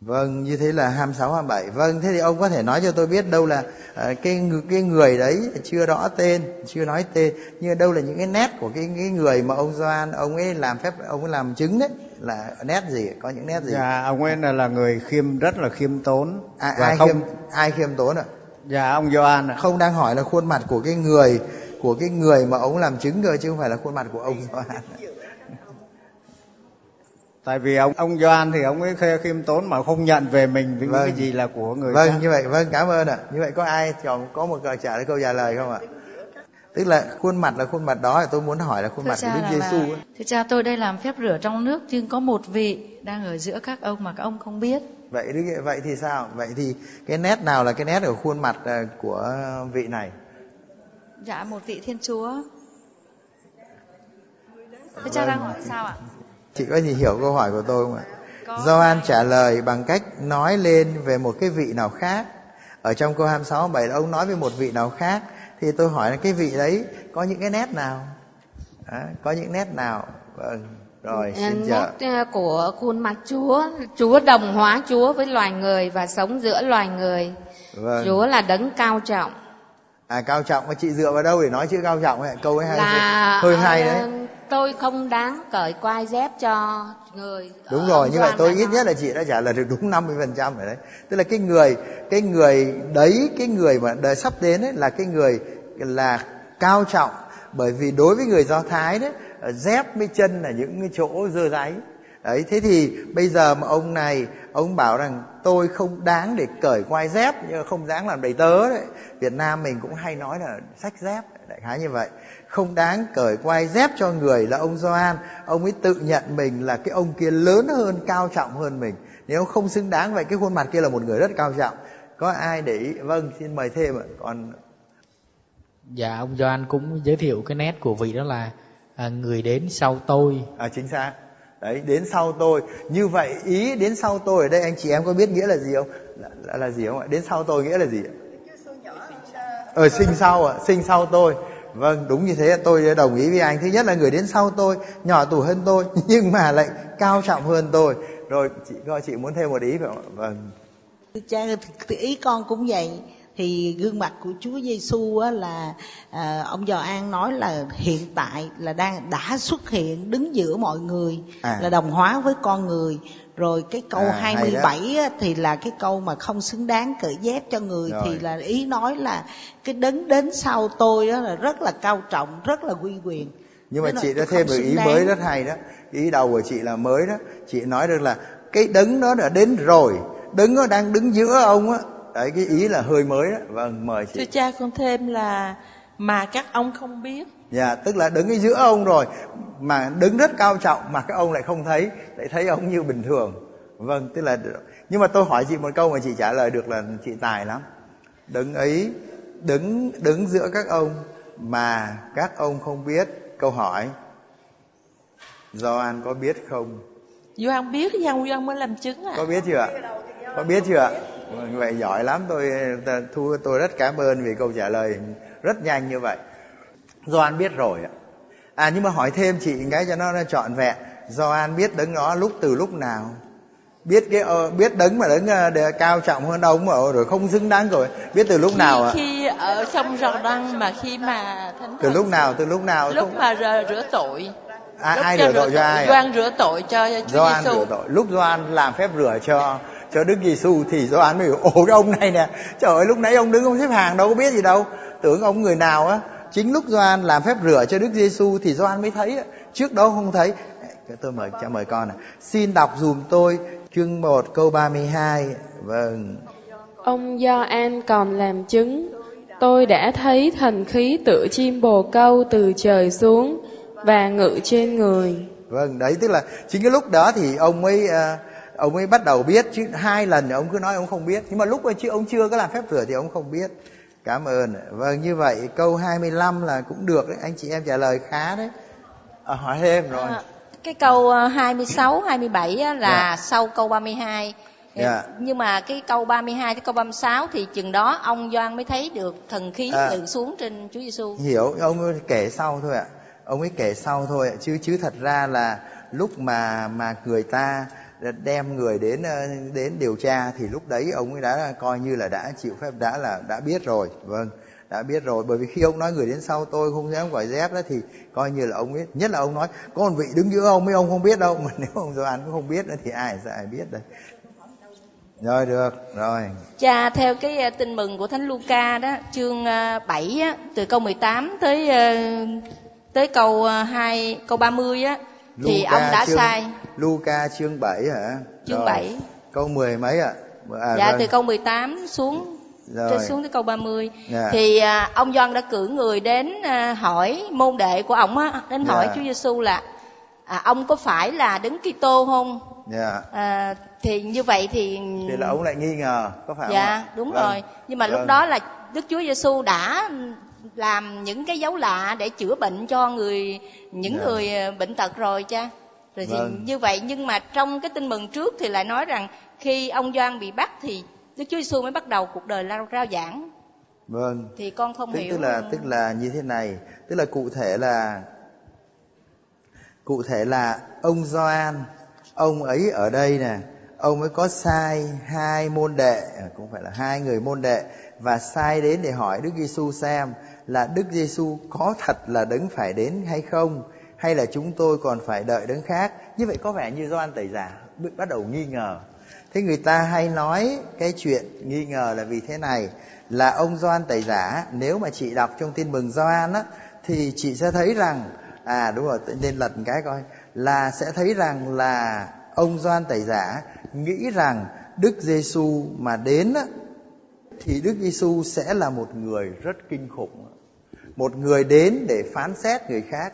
Vâng, như thế là 26 27. Vâng, thế thì ông có thể nói cho tôi biết đâu là uh, cái cái người đấy chưa rõ tên, chưa nói tên, nhưng đâu là những cái nét của cái cái người mà ông Gioan ông ấy làm phép ông ấy làm chứng đấy là nét gì, có những nét gì? Dạ, ông ấy là, là người khiêm rất là khiêm tốn. À, ai không... khiêm ai khiêm tốn ạ? Dạ, ông Gioan ạ. Không đang hỏi là khuôn mặt của cái người của cái người mà ông làm chứng cơ chứ không phải là khuôn mặt của ông Gioan tại vì ông ông Gioan thì ông ấy khiêm tốn mà không nhận về mình với vâng. cái gì là của người vâng khác. như vậy vâng cảm ơn ạ. Như vậy có ai chọn có một câu trả lời câu trả lời không ạ? Tức là khuôn mặt là khuôn mặt đó thì tôi muốn hỏi là khuôn thưa mặt của Đức Giêsu ấy. thưa cha tôi đây làm phép rửa trong nước nhưng có một vị đang ở giữa các ông mà các ông không biết. Vậy Đức vậy thì sao? Vậy thì cái nét nào là cái nét ở khuôn mặt à, của vị này? Dạ một vị Thiên Chúa. Thưa cha đang hỏi sao ạ chị có gì hiểu câu hỏi của tôi không ạ? Gioan trả lời bằng cách nói lên về một cái vị nào khác. Ở trong câu 26 7 ông nói về một vị nào khác thì tôi hỏi là cái vị đấy có những cái nét nào? À, có những nét nào? Vâng rồi xin chào. nét à, của khuôn mặt Chúa. Chúa đồng hóa Chúa với loài người và sống giữa loài người. Vâng. Chúa là đấng cao trọng. À cao trọng mà chị dựa vào đâu để nói chữ cao trọng ấy câu ấy hay là, hơi hay đấy tôi không đáng cởi quai dép cho người đúng rồi như vậy tôi ít nhất là chị đã trả lời được đúng 50% phần trăm rồi đấy. Tức là cái người cái người đấy cái người mà đời sắp đến ấy là cái người là cao trọng. Bởi vì đối với người do thái đấy dép với chân là những cái chỗ dơ dáy đấy thế thì bây giờ mà ông này ông bảo rằng tôi không đáng để cởi quai dép nhưng không dáng làm đầy tớ đấy. Việt nam mình cũng hay nói là sách dép đại khái như vậy. Không đáng cởi quai dép cho người là ông Gioan. Ông ấy tự nhận mình là cái ông kia lớn hơn cao trọng hơn mình. Nếu không xứng đáng vậy cái khuôn mặt kia là một người rất cao trọng. Có ai để ý? Vâng xin mời thêm ạ. Còn dạ ông Gioan cũng giới thiệu cái nét của vị đó là à, người đến sau tôi. À chính xác. Đấy đến sau tôi. Như vậy ý đến sau tôi ở đây anh chị em có biết nghĩa là gì không? Là, là, là gì không ạ? Đến sau tôi nghĩa là gì ạ ờ sinh sau ạ sinh sau tôi. Vâng đúng như thế tôi đồng ý với anh. Thứ nhất là người đến sau tôi nhỏ tuổi hơn tôi nhưng mà lại cao trọng hơn tôi. Rồi chị coi chị muốn thêm một ý phải không? Vâng. Cha ý con cũng vậy. Thì gương mặt của Chúa Giêsu á là à, ông Giò An nói là hiện tại là đang đã xuất hiện đứng giữa mọi người à. là đồng hóa với con người rồi cái câu à, 27 á, thì là cái câu mà không xứng đáng cởi dép cho người rồi. thì là ý nói là cái đấng đến sau tôi á, là rất là cao trọng rất là uy quyền. Nhưng mà chị đã thêm được ý đáng. mới rất hay đó. Ý đầu của chị là mới đó. Chị nói được là cái đấng đó đã đến rồi. Đấng nó đang đứng giữa ông á. Đấy cái ý là hơi mới đó. Vâng mời chị. Thưa cha con thêm là mà các ông không biết dạ tức là đứng ở giữa ông rồi mà đứng rất cao trọng mà các ông lại không thấy lại thấy ông như bình thường. Vâng tức là nhưng mà tôi hỏi chị một câu mà chị trả lời được là chị tài lắm. Đứng ấy đứng đứng giữa các ông mà các ông không biết câu hỏi do an có biết không? Doan biết Doan Doan mới làm chứng à. Có biết chưa có biết chưa vâng, vậy giỏi lắm tôi thu tôi rất cảm ơn vì câu trả lời rất nhanh như vậy Gioan biết rồi ạ. À nhưng mà hỏi thêm chị cái cho nó, nó trọn vẹn. Gioan biết đấng đó lúc từ lúc nào? Biết cái uh, biết đấng mà đấng uh, cao trọng hơn ông mà rồi không xứng đáng rồi. Biết từ lúc khi, nào ạ? Khi ở trong rò đăng mà khi mà thánh Từ lúc nào? Từ lúc nào? Lúc không... mà rửa, rửa tội. À, ai rửa tội cho ai? Doan rửa tội cho Chúa Gioan rửa tội. Lúc Gioan làm phép rửa cho cho Đức Giêsu thì Gioan mới ồ cái ông này nè. Trời ơi lúc nãy ông đứng ông xếp hàng đâu có biết gì đâu. Tưởng ông người nào á chính lúc Gioan làm phép rửa cho Đức Giêsu thì Gioan mới thấy trước đó không thấy. Tôi mời cho mời con này. xin đọc dùm tôi chương 1 câu 32 vâng. Ông Gioan còn làm chứng tôi đã thấy thần khí tự chim bồ câu từ trời xuống và ngự trên người. Vâng đấy tức là chính cái lúc đó thì ông mới uh, ông mới bắt đầu biết. Chứ hai lần ông cứ nói ông không biết. Nhưng mà lúc ấy chứ ông chưa có làm phép rửa thì ông không biết Cảm ơn. Vâng như vậy câu 25 là cũng được đấy, anh chị em trả lời khá đấy. À, hỏi thêm rồi. À, cái câu 26 27 là yeah. sau câu 32 yeah. Dạ. nhưng mà cái câu 32 tới câu 36 thì chừng đó ông Doan mới thấy được thần khí à, tự xuống trên Chúa Giêsu. Hiểu, ông ấy kể sau thôi ạ. Ông ấy kể sau thôi ạ. chứ chứ thật ra là lúc mà mà người ta đem người đến ờ, đến điều tra thì lúc đấy ông ấy đã coi như là đã chịu phép đã là đã biết rồi. Vâng đã biết rồi. Bởi vì khi ông nói người đến sau tôi không dám gọi dép đó thì coi như là ông biết nhất là ông nói có một vị đứng giữa ông mấy ông không biết đâu. Mà nếu ông Gioan cũng không biết nữa thì ai sẽ ai biết đây? Rồi được rồi. Cha theo cái ờ, tin mừng của thánh Luca đó chương ờ, 7 á, từ câu 18 tới tới câu 2 câu 30 á thì Luca ông đã chương, sai Luca chương 7 hả chương rồi. 7 câu 10 mấy ạ à? dạ vâng. từ câu 18 xuống rồi. xuống tới câu 30 yeah. Dạ. thì à, ông Doan đã cử người đến à, hỏi môn đệ của ông á đến yeah. hỏi dạ. Chúa Giêsu là à, ông có phải là đứng Kitô không? Yeah. Dạ. À, thì như vậy thì thì là ông lại nghi ngờ có phải dạ không đúng vâng. rồi nhưng mà vâng. lúc đó là Đức Chúa Giêsu đã làm những cái dấu lạ để chữa bệnh cho người những yeah. người à, bệnh tật rồi cha rồi vâng. thì như vậy nhưng mà trong cái tin mừng trước thì lại nói rằng khi ông Doan bị bắt thì Đức Chúa Giêsu mới bắt đầu cuộc đời rao, rao giảng. Vâng. Thì con không tức, hiểu. Tức là tức là như thế này, tức là cụ thể là cụ thể là ông Gioan, ông ấy ở đây nè, ông mới có sai hai môn đệ, cũng phải là hai người môn đệ và sai đến để hỏi Đức Giêsu xem là Đức Giêsu có thật là đấng phải đến hay không hay là chúng tôi còn phải đợi đấng khác. Như vậy có vẻ như Gioan tẩy giả bắt đầu nghi ngờ thế người ta hay nói cái chuyện nghi ngờ là vì thế này, là ông Gioan tẩy giả, nếu mà chị đọc trong tin mừng Gioan á, thì chị sẽ thấy rằng à đúng rồi nên lật cái coi, là sẽ thấy rằng là ông Gioan tẩy giả nghĩ rằng Đức Giêsu mà đến á thì Đức Giêsu sẽ là một người rất kinh khủng một người đến để phán xét người khác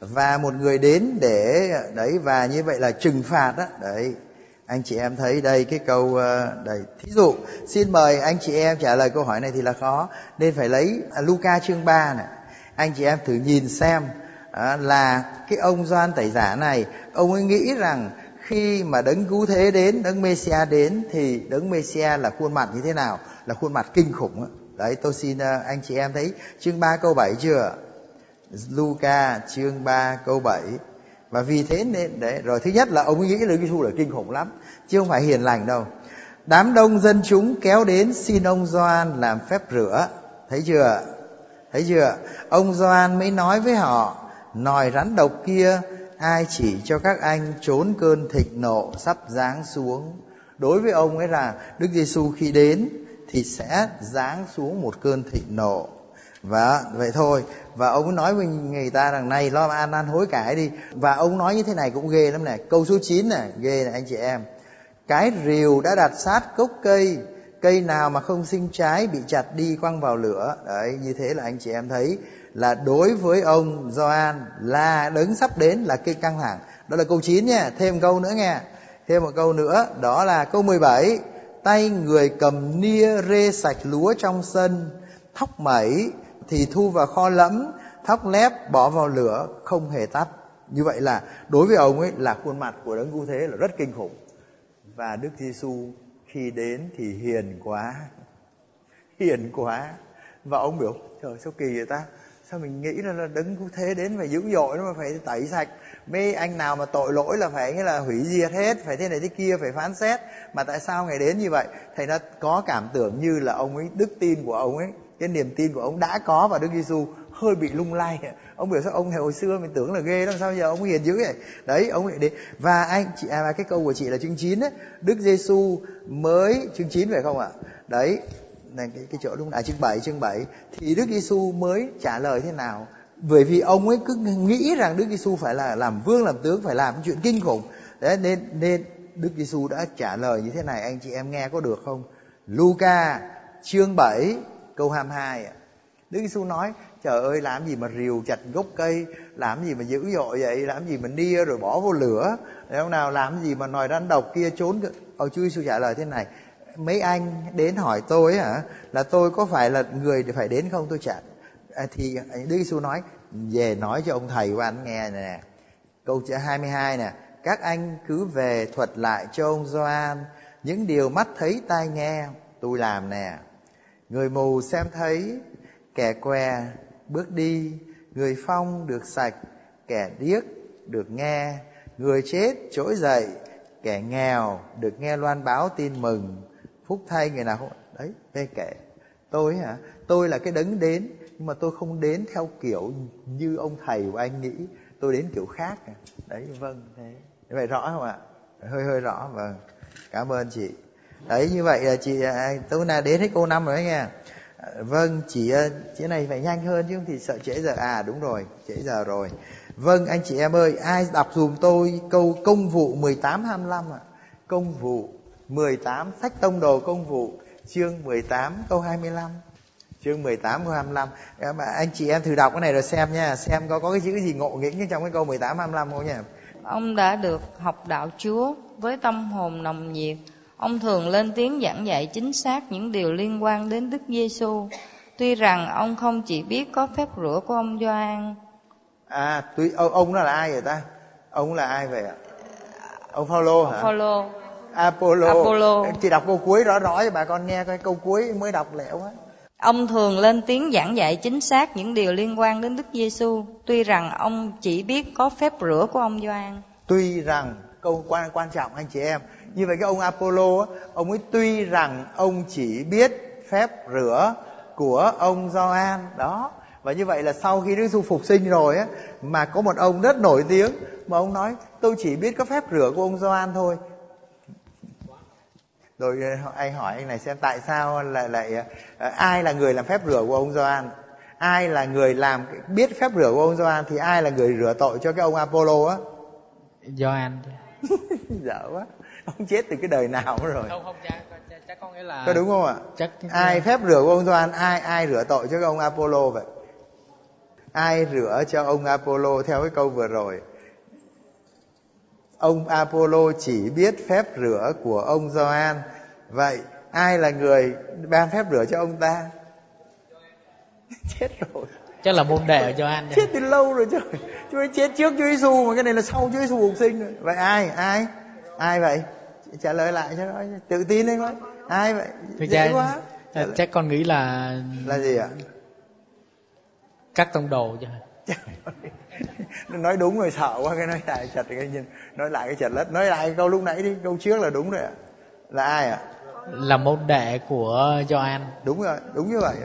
và một người đến để đấy và như vậy là trừng phạt đó đấy anh chị em thấy đây cái câu ờ, đây. Thí dụ xin mời anh chị em trả lời câu hỏi này thì là khó nên phải lấy à, Luca chương 3 này. Anh chị em thử nhìn xem à, là cái ông Doan tẩy giả này ông ấy nghĩ rằng khi mà đấng cứu thế đến, đấng Messia đến, thì đấng Messia là khuôn mặt như thế nào? Là khuôn mặt kinh khủng đấy, tôi xin ờ, anh chị em thấy chương 3 câu 7 chưa Luca chương 3 câu 7 và vì thế nên, đấy, rồi thứ nhất là ông ấy nghĩ là Giêsu là kinh khủng lắm, chứ không phải hiền lành đâu. Đám đông dân chúng kéo đến xin ông Gioan làm phép rửa. Thấy chưa thấy chưa ông Gioan mới nói với họ, nòi rắn độc kia ai chỉ cho các anh trốn cơn thịnh nộ sắp giáng xuống? Đối với ông ấy là Đức Giêsu khi đến thì sẽ giáng xuống một cơn thịnh nộ. Và, vậy thôi. Và ông nói với người ta rằng, này, lo mà ăn ăn hối cải đi. Và ông nói như thế này cũng ghê lắm này câu số 9 này ghê này anh chị em. Cái rìu đã đặt sát gốc cây cây nào mà không sinh trái bị chặt đi quăng vào lửa. Đấy, như thế là anh chị em thấy là đối với ông Gioan là đấng sắp đến là cây căng thẳng. Đó là câu 9 nha. Thêm câu nữa nghe. Thêm một câu nữa. Đó là câu 17 tay người cầm nia rê sạch lúa trong sân, thóc mẩy thì thu vào kho lẫm, thóc lép bỏ vào lửa, không hề tắt. Như vậy là đối với ông ấy là khuôn mặt của đấng cứu thế là rất kinh khủng. Và đức giêsu khi đến thì hiền quá. Hiền quá. Và ông biểu, trời, sao kỳ vậy ta? Sao mình nghĩ là, là đấng cứu thế đến phải dữ dội nó mà phải tẩy sạch. Mấy anh nào mà tội lỗi là phải nghĩa là hủy diệt hết phải thế này thế kia phải phán xét. Mà tại sao ngày đến như vậy? Thầy nó có cảm tưởng như là ông ấy đức tin của ông ấy cái niềm tin của ông đã có vào Đức Giêsu hơi bị lung lay. Ông biểu sao ông hồi xưa mình tưởng là ghê lắm sao giờ ông hiền dữ vậy? Đấy ông lại đến và anh chị à cái câu của chị là chương 9 đấy Đức Giêsu mới chương 9 phải không ạ? Đấy này, cái cái chỗ lúc nãy chương 7 chương 7 thì Đức Giêsu mới trả lời thế nào? Bởi vì ông ấy cứ nghĩ rằng Đức Giêsu phải là làm vương, làm tướng, phải làm chuyện kinh khủng. Đấy nên nên Đức Giêsu đã trả lời như thế này. Anh chị em nghe có được không? Luca, chương 7 câu 22 ạ. Đức Giêsu nói, trời ơi, làm gì mà rìu chặt gốc cây, làm gì mà dữ dội vậy, làm gì mà nia rồi bỏ vô lửa. Để hôm nào làm gì mà nòi rắn độc kia trốn ông Chúa Giêsu trả lời thế này mấy anh đến hỏi tôi hả là tôi có phải là người phải đến không? Tôi trả à, thì Đức Giêsu nói về nói cho ông thầy của anh nghe này nè. Câu 22 nè các anh cứ về thuật lại cho ông Gioan. Những điều mắt thấy tai nghe tôi làm nè. Người mù xem thấy kẻ què bước đi. Người phong được sạch kẻ điếc được nghe. Người chết trỗi dậy kẻ nghèo được nghe loan báo tin mừng phúc thay người nào. Không đấy, bê kể. Tôi hả, tôi là cái đấng đến, nhưng mà tôi không đến theo kiểu như ông thầy của anh nghĩ. Tôi đến kiểu khác à. đấy vâng thế. Vậy rõ không ạ? Hơi hơi rõ vâng. Cảm ơn chị. Đấy, như vậy là chị tối tôi là đến hết cô năm rồi đấy nha. À, vâng chị chị này phải nhanh hơn chứ không thì sợ trễ giờ. À đúng rồi, trễ giờ rồi. Vâng anh chị em ơi, ai đọc dùm tôi câu công vụ 18 25 ạ? Công vụ 18 sách tông đồ công vụ chương 18 câu 25 chương 18 câu 25 anh chị em thử đọc cái này rồi xem nha xem có có cái chữ gì ngộ nghĩnh trong cái câu 18 25 không nha. Ông đã được học đạo Chúa với tâm hồn nồng nhiệt. Ông thường lên tiếng giảng dạy chính xác những điều liên quan đến Đức Giêsu tuy rằng ông không chỉ biết có phép rửa của ông Gioan. À tuy ông, ông là ai vậy ta? Ông là ai vậy ạ? Ông Phaolô hả? Phaolô Apollo. Apollo. Chị đọc câu cuối rõ rõ cho bà con nghe coi câu cuối mới đọc lẹo á. Ông thường lên tiếng giảng dạy chính xác những điều liên quan đến Đức Giêsu, tuy rằng ông chỉ biết có phép rửa của ông Gioan. Tuy rằng câu quan quan trọng anh chị em, như vậy cái ông Apollo á, ông ấy tuy rằng ông chỉ biết phép rửa của ông Gioan đó. Và như vậy là sau khi Đức Giêsu phục sinh rồi á mà có một ông rất nổi tiếng mà ông nói tôi chỉ biết có phép rửa của ông Gioan thôi rồi ờ, anh hỏi anh này xem tại sao lại lại ờ, ai là người làm phép rửa của ông Gioan? Ai là người làm biết phép rửa của ông Gioan thì ai là người rửa tội cho cái ông Apollo á? Gioan. Dở quá. Ông chết từ cái đời nào rồi. Không không chắc, chắc có nghĩa là có đúng không ạ? Chắc ai phép rửa của ông Gioan ai ai rửa tội cho cái ông Apollo vậy? Ai rửa cho ông Apollo theo cái câu vừa rồi ông Apollo chỉ biết phép rửa của ông Gioan. Vậy ai là người ban phép rửa cho ông ta? Chết rồi. Chắc là môn đệ ở Gioan chết từ lâu rồi trời chú ấy chết trước chú Giêsu mà cái này là sau chú Giêsu phục sinh rồi. Vậy ai ai ai vậy? Trả lời lại cho nó tự tin lên thôi ai vậy? Thực dễ ra, quá. chắc con nghĩ là là gì ạ? các tông đồ chứ nói đúng rồi sợ quá cái nói lại chật cái nhìn nói lại cái chật lất nói lại câu lúc nãy đi câu trước là đúng rồi ạ. Là ai ạ? Là môn đệ của Gioan. Đúng rồi đúng như vậy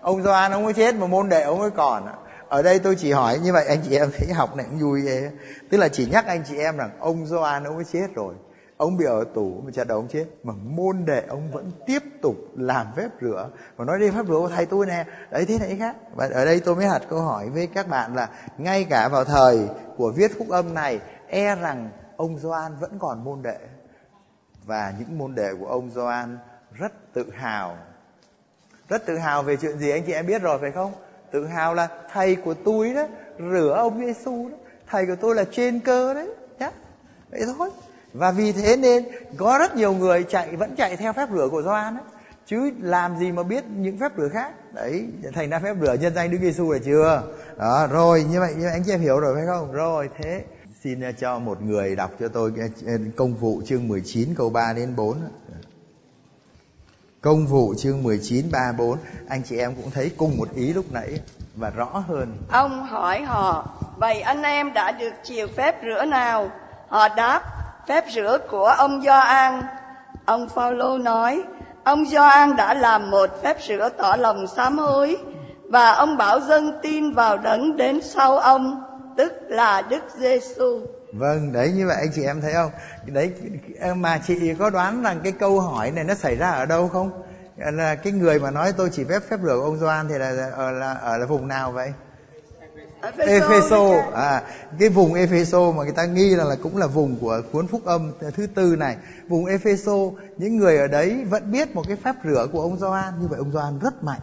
ông Gioan ông mới chết mà môn đệ ông mới còn ở đây tôi chỉ hỏi như vậy anh chị em thấy học này cũng vui ghê. Tức là chỉ nhắc anh chị em rằng ông Gioan ông mới chết rồi ông bị ở tù mà cha đầu, ông chết. Mà môn đệ ông vẫn tiếp tục làm phép rửa. Và nói đi, phép rửa của thầy tôi nè. Đấy, thế này khác. Và ở đây tôi mới đặt câu hỏi với các bạn là ngay cả vào thời của viết phúc âm này e rằng ông Gioan vẫn còn môn đệ. Và những môn đệ của ông Gioan rất tự hào. Rất tự hào về chuyện gì anh chị em biết rồi, phải không? Tự hào là thầy của tôi đó, rửa ông Giêsu đó. Thầy của tôi là trên cơ đấy, nhá. Vậy thôi và vì thế nên có rất nhiều người chạy, vẫn chạy theo phép rửa của Gioan ấy. Chứ làm gì mà biết những phép rửa khác? Đấy, thành ra phép rửa nhân danh Đức Giêsu là chưa? Đó, rồi, như vậy, như anh chị em hiểu rồi phải không? Rồi, thế xin à, cho một người đọc cho tôi à, à, công vụ chương 19 câu 3 đến 4 công vụ chương 19 3 4 anh chị em cũng thấy cùng một ý lúc nãy và rõ hơn. Ông hỏi họ, vậy anh em đã được chiều phép rửa nào? Họ đáp phép rửa của ông Gioan. Ông Phaolô nói, ông Gioan đã làm một phép rửa tỏ lòng sám hối và ông bảo dân tin vào đấng đến sau ông, tức là Đức Giêsu. Vâng, đấy như vậy anh chị em thấy không? Đấy mà chị có đoán rằng cái câu hỏi này nó xảy ra ở đâu không? Là cái người mà nói tôi chỉ phép phép rửa ông Gioan thì là ở là ở là vùng nào vậy? Epheso à cái vùng Epheso mà người ta nghi là, là cũng là vùng của cuốn phúc âm thứ tư này. Vùng Epheso những người ở đấy vẫn biết một cái phép rửa của ông Gioan. Như vậy ông Gioan rất mạnh.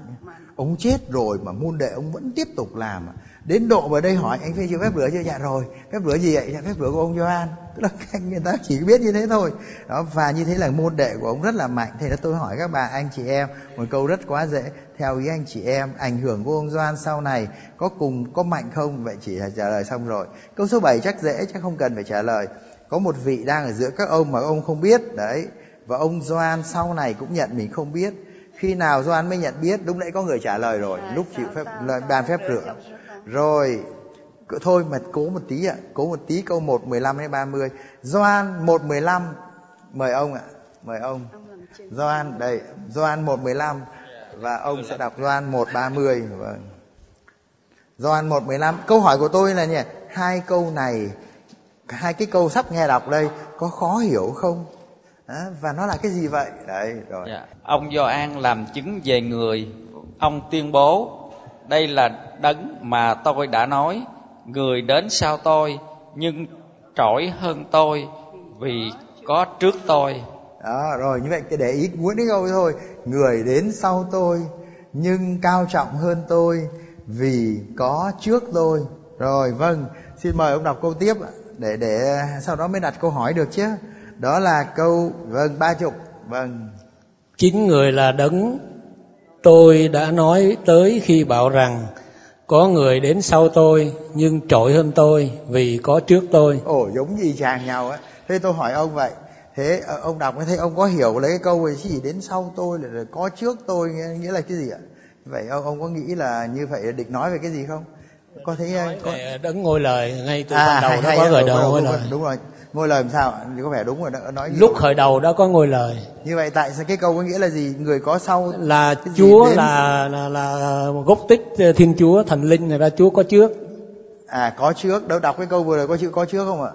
Ông chết rồi mà môn đệ ông vẫn tiếp tục làm. Đến độ vào đây hỏi anh phải chịu phép rửa chưa? Dạ rồi. Phép rửa gì vậy? Dạ phép rửa của ông Gioan tức là người ta chỉ biết như thế thôi. Đó và như thế là môn đệ của ông rất là mạnh. Thế là tôi hỏi các bà anh chị em một câu rất quá dễ. Theo ý anh chị em ảnh hưởng của ông Doan sau này có cùng có mạnh không? Vậy chỉ là trả lời xong rồi. Câu số 7 chắc dễ chắc không cần phải trả lời. Có một vị đang ở giữa các ông mà ông không biết. Đấy. Và ông Doan sau này cũng nhận mình không biết. Khi nào Doan mới nhận biết lúc nãy có người trả lời rồi. Lúc chịu phép lời bàn phép rửa. rồi thôi mà cố một tí ạ cố một tí câu 1 15 hay 30 Doan 1 15 mời ông ạ mời ông. Doan đây Doan 1 15 và ông sẽ đọc Doan 1 30 vâng. Doan 1 15 câu hỏi của tôi là nhỉ hai câu này hai cái câu sắp nghe đọc đây có khó hiểu không? À, và nó là cái gì vậy? Đấy rồi. Dạ. ông do an làm chứng về người. Ông tuyên bố đây là đấng mà tôi đã nói người đến sau tôi nhưng trỗi hơn tôi vì có trước tôi. Đó rồi như vậy để ý muốn cái câu thôi. Người đến sau tôi nhưng cao trọng hơn tôi vì có trước tôi. Rồi vâng xin mời ông đọc câu tiếp để để sau đó mới đặt câu hỏi được chứ. Đó là câu vâng ba chục. Vâng. Chính người là đấng tôi đã nói tới khi bảo rằng có người đến sau tôi nhưng trội hơn tôi vì có trước tôi. Ồ giống như chàng nhau á. Thế tôi hỏi ông vậy. Thế ờ, ông đọc thấy ông có hiểu lấy cái câu gì chỉ đến sau tôi là có trước tôi nghĩa là cái gì ạ? Vậy ông ông có nghĩ là như vậy định nói về cái gì không? Có thấy nói có... đấng ngôi lời ngay từ à, ban đầu đó có người đầu ngôi lời. đúng rồi ngôi lời làm sao có vẻ đúng rồi đó nói lúc khởi đầu đó có ngôi lời. Như vậy tại sao cái câu có nghĩa là gì? Người có sau là chúa đến... là, là là gốc tích ờ, thiên chúa thần linh người ta chúa có trước. À có trước. Đâu đọc cái câu vừa rồi có chữ có trước không ạ?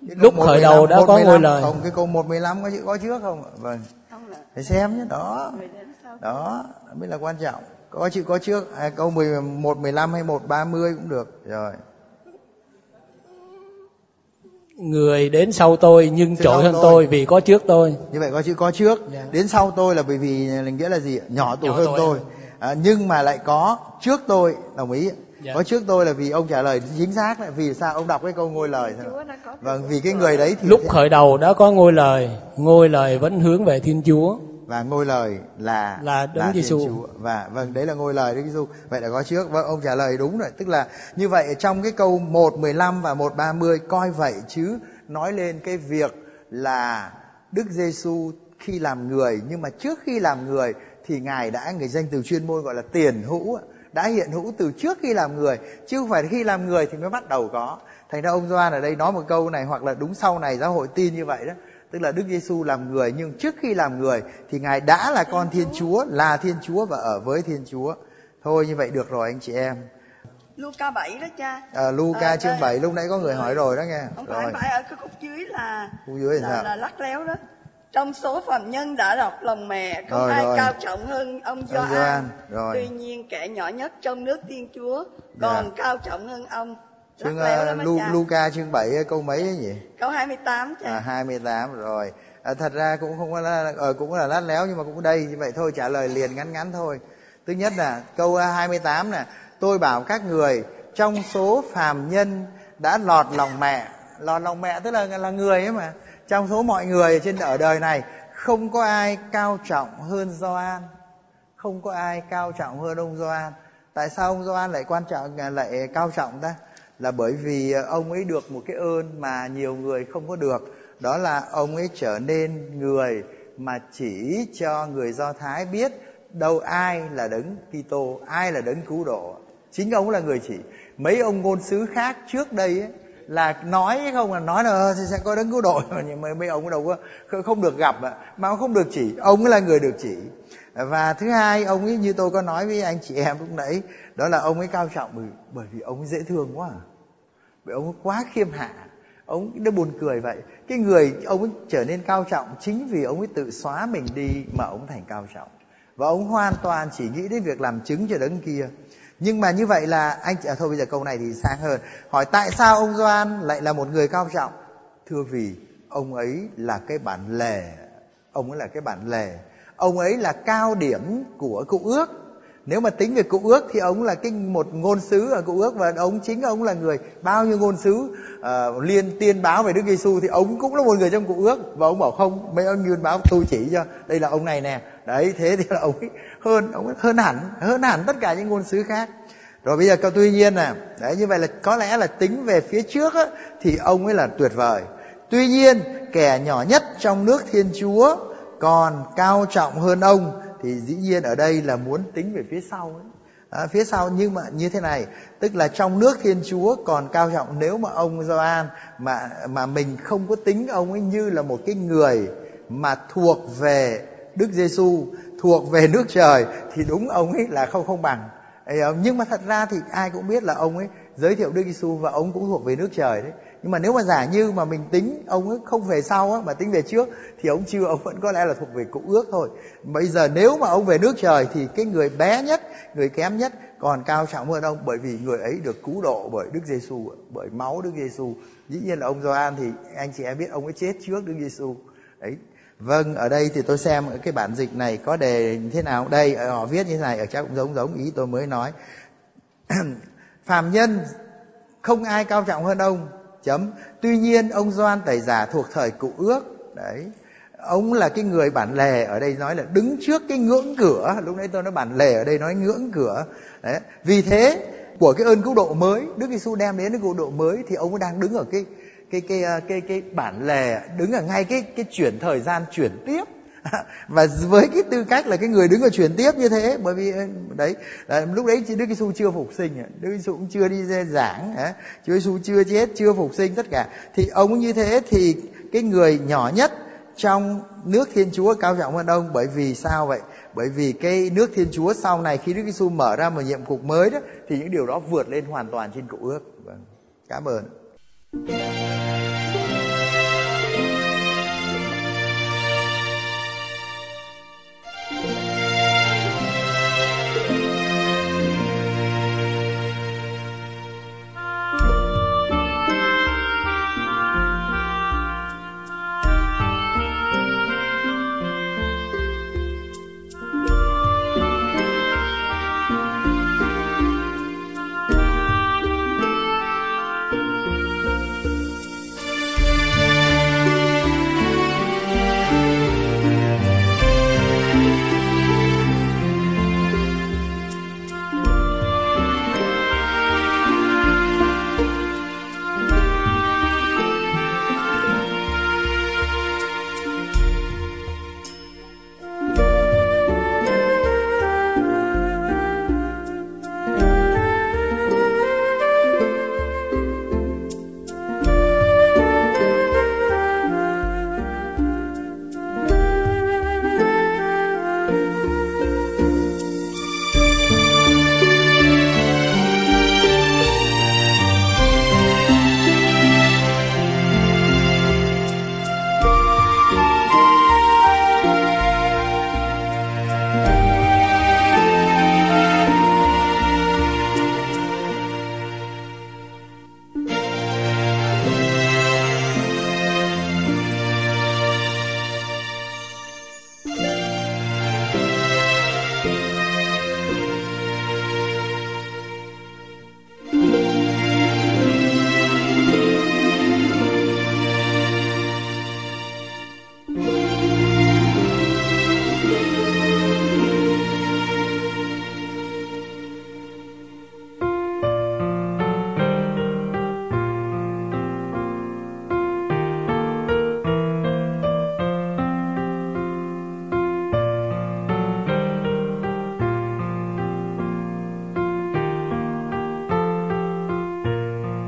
Lúc khởi đầu đã có ngôi lời. không? Cái câu một mười lăm có chữ có trước không ạ? Vâng. Phải xem nhé đó. Đó mới là quan trọng. Có chữ có trước à, câu 11 15 hay 1 30 cũng được. Rồi người đến sau tôi nhưng trội hơn tôi. tôi vì có trước tôi như vậy có chữ có trước yeah. Dạ. đến sau tôi là bởi vì nghĩa là gì nhỏ tuổi hơn tôi à, nhưng mà lại có trước tôi đồng ý yeah. Dạ. có trước tôi là vì ông trả lời chính xác là vì sao ông đọc cái câu ngôi lời vâng vì cái người đấy thì lúc khởi đầu đã có ngôi lời ngôi lời vẫn hướng về thiên chúa và ngôi lời là là Đức Giêsu và vâng đấy là ngôi lời Đức Giêsu vậy là có trước. Vâng ông trả lời đúng rồi. Tức là như vậy trong cái câu 1 15 và 1 30 coi vậy chứ nói lên cái việc là Đức Giêsu khi làm người. Nhưng mà trước khi làm người thì ngài đã người danh từ chuyên môn gọi là tiền hữu đã hiện hữu từ trước khi làm người. Chứ không phải khi làm người thì mới bắt đầu có. Thành ra ông Doan ở đây nói một câu này hoặc là đúng sau này giáo hội tin như vậy đó tức là Đức Giêsu làm người nhưng trước khi làm người thì ngài đã là con Thiên Chúa, là Thiên Chúa và ở với Thiên Chúa. Thôi như vậy được rồi anh chị em. Luca 7 đó cha. À, Luca à, chương 7 lúc nãy có người hỏi rồi đó nghe. Không rồi. phải phải ở cái khúc dưới là khúc dưới là, sao? là lắc léo đó. Trong số phạm nhân đã đọc lòng mẹ không rồi, ai rồi. cao trọng hơn ông Gioan. Rồi. Tuy nhiên kẻ nhỏ nhất trong nước Thiên Chúa còn yeah. cao trọng hơn ông chương uh, Lu, Luca chương 7 câu mấy ấy nhỉ? Câu 28 chứ. À 28 rồi. À, thật ra cũng không có là ờ, cũng là lát léo nhưng mà cũng đây như vậy thôi trả lời liền ngắn ngắn thôi. Thứ nhất là câu 28 nè, tôi bảo các người trong số phàm nhân đã lọt lòng mẹ, lọt lòng mẹ tức là là người ấy mà. Trong số mọi người trên ở đời này không có ai cao trọng hơn Gioan. Không có ai cao trọng hơn ông Gioan. Tại sao ông Gioan lại quan trọng lại cao trọng ta? Là bởi vì ờ, ông ấy được một cái ơn mà nhiều người không có được. Đó là ông ấy trở nên người mà chỉ cho người do thái biết đâu ai là đấng Kitô ai là đấng cứu độ. Chính ông là người chỉ. Mấy ông ngôn sứ khác trước đây ấy, là nói không là nói là ờ, thì sẽ có đấng cứu độ. Nhưng mà mấy ông đâu có không được gặp mà không được chỉ ông ấy là người được chỉ. Và thứ hai ông ấy như tôi có nói với anh chị em lúc nãy đó là ông ấy cao trọng bởi, bởi vì ông ấy dễ thương quá. À. bởi ông ấy quá khiêm hạ ông nó buồn cười vậy. Cái người ông ấy trở nên cao trọng chính vì ông ấy tự xóa mình đi mà ông thành cao trọng. Và ông hoàn toàn chỉ nghĩ đến việc làm chứng cho đấng kia nhưng mà như vậy là anh à, thôi bây giờ câu này thì sáng hơn. Hỏi tại sao ông Doan lại là một người cao trọng? Thưa vì ông ấy là cái bản lề ông ấy là cái bản lề. Ông ấy là cao điểm của cụ ước nếu mà tính về cụ ước thì ông là cái một ngôn sứ ở cụ ước và ông chính ông là người bao nhiêu ngôn sứ uh, liên tiên báo về Đức Giêsu thì ông cũng là một người trong cụ ước. Và ông bảo không mấy ông nguyên báo tôi chỉ cho đây là ông này nè. Đấy thế thì là ông ấy hơn ông ấy hơn hẳn hơn hẳn tất cả những ngôn sứ khác. Rồi bây giờ câu tuy nhiên nè đấy như vậy là có lẽ là tính về phía trước á, thì ông ấy là tuyệt vời. Tuy nhiên kẻ nhỏ nhất trong nước thiên chúa còn cao trọng hơn ông thì dĩ nhiên ở đây là muốn tính về phía sau ấy. À, phía sau nhưng mà như thế này tức là trong nước thiên chúa còn cao trọng nếu mà ông Gioan mà mà mình không có tính ông ấy như là một cái người mà thuộc về Đức Giêsu thuộc về nước trời thì đúng ông ấy là không không bằng. Nhưng mà thật ra thì ai cũng biết là ông ấy giới thiệu Đức Giêsu và ông cũng thuộc về nước trời đấy nhưng mà nếu mà giả như mà mình tính ông ấy không về sau á, mà tính về trước thì ông chưa ông vẫn có lẽ là thuộc về cụ ước thôi. Bây giờ nếu mà ông về nước trời thì cái người bé nhất người kém nhất còn cao trọng hơn ông bởi vì người ấy được cứu độ bởi Đức Giêsu bởi máu Đức Giêsu dĩ nhiên là ông Gioan thì anh chị em biết ông ấy chết trước Đức Giêsu đấy. Vâng ở đây thì tôi xem cái bản dịch này có đề thế nào. Đây ờ, họ viết như thế này ở chắc cũng giống giống ý tôi mới nói. Phàm nhân không ai cao trọng hơn ông chấm. Tuy nhiên ông doan tẩy giả thuộc thời cụ ước đấy ông là cái người bản lề ở đây nói là đứng trước cái ngưỡng cửa. Lúc nãy tôi nói bản lề ở đây nói ngưỡng cửa đấy. vì thế của cái ơn cứu độ mới đức giêsu đem đến cái cứu độ mới thì ông đang đứng ở cái cái cái cái cái, cái bản lề đứng ở ngay cái cái chuyển thời gian chuyển tiếp. và với cái tư cách là cái người đứng ở truyền tiếp như thế bởi vì ừ, đấy là, lúc đấy Đức Giêsu chưa phục sinh Đức Giêsu cũng chưa đi ra giảng Chúa Giêsu chưa chết chưa phục sinh tất cả. Thì ông như thế thì cái người nhỏ nhất trong nước Thiên Chúa cao trọng hơn ông bởi vì sao vậy? Bởi vì cái nước Thiên Chúa sau này khi Đức Giêsu mở ra một nhiệm cục mới đó thì những điều đó vượt lên hoàn toàn trên cựu ước. Vâng. cảm ơn.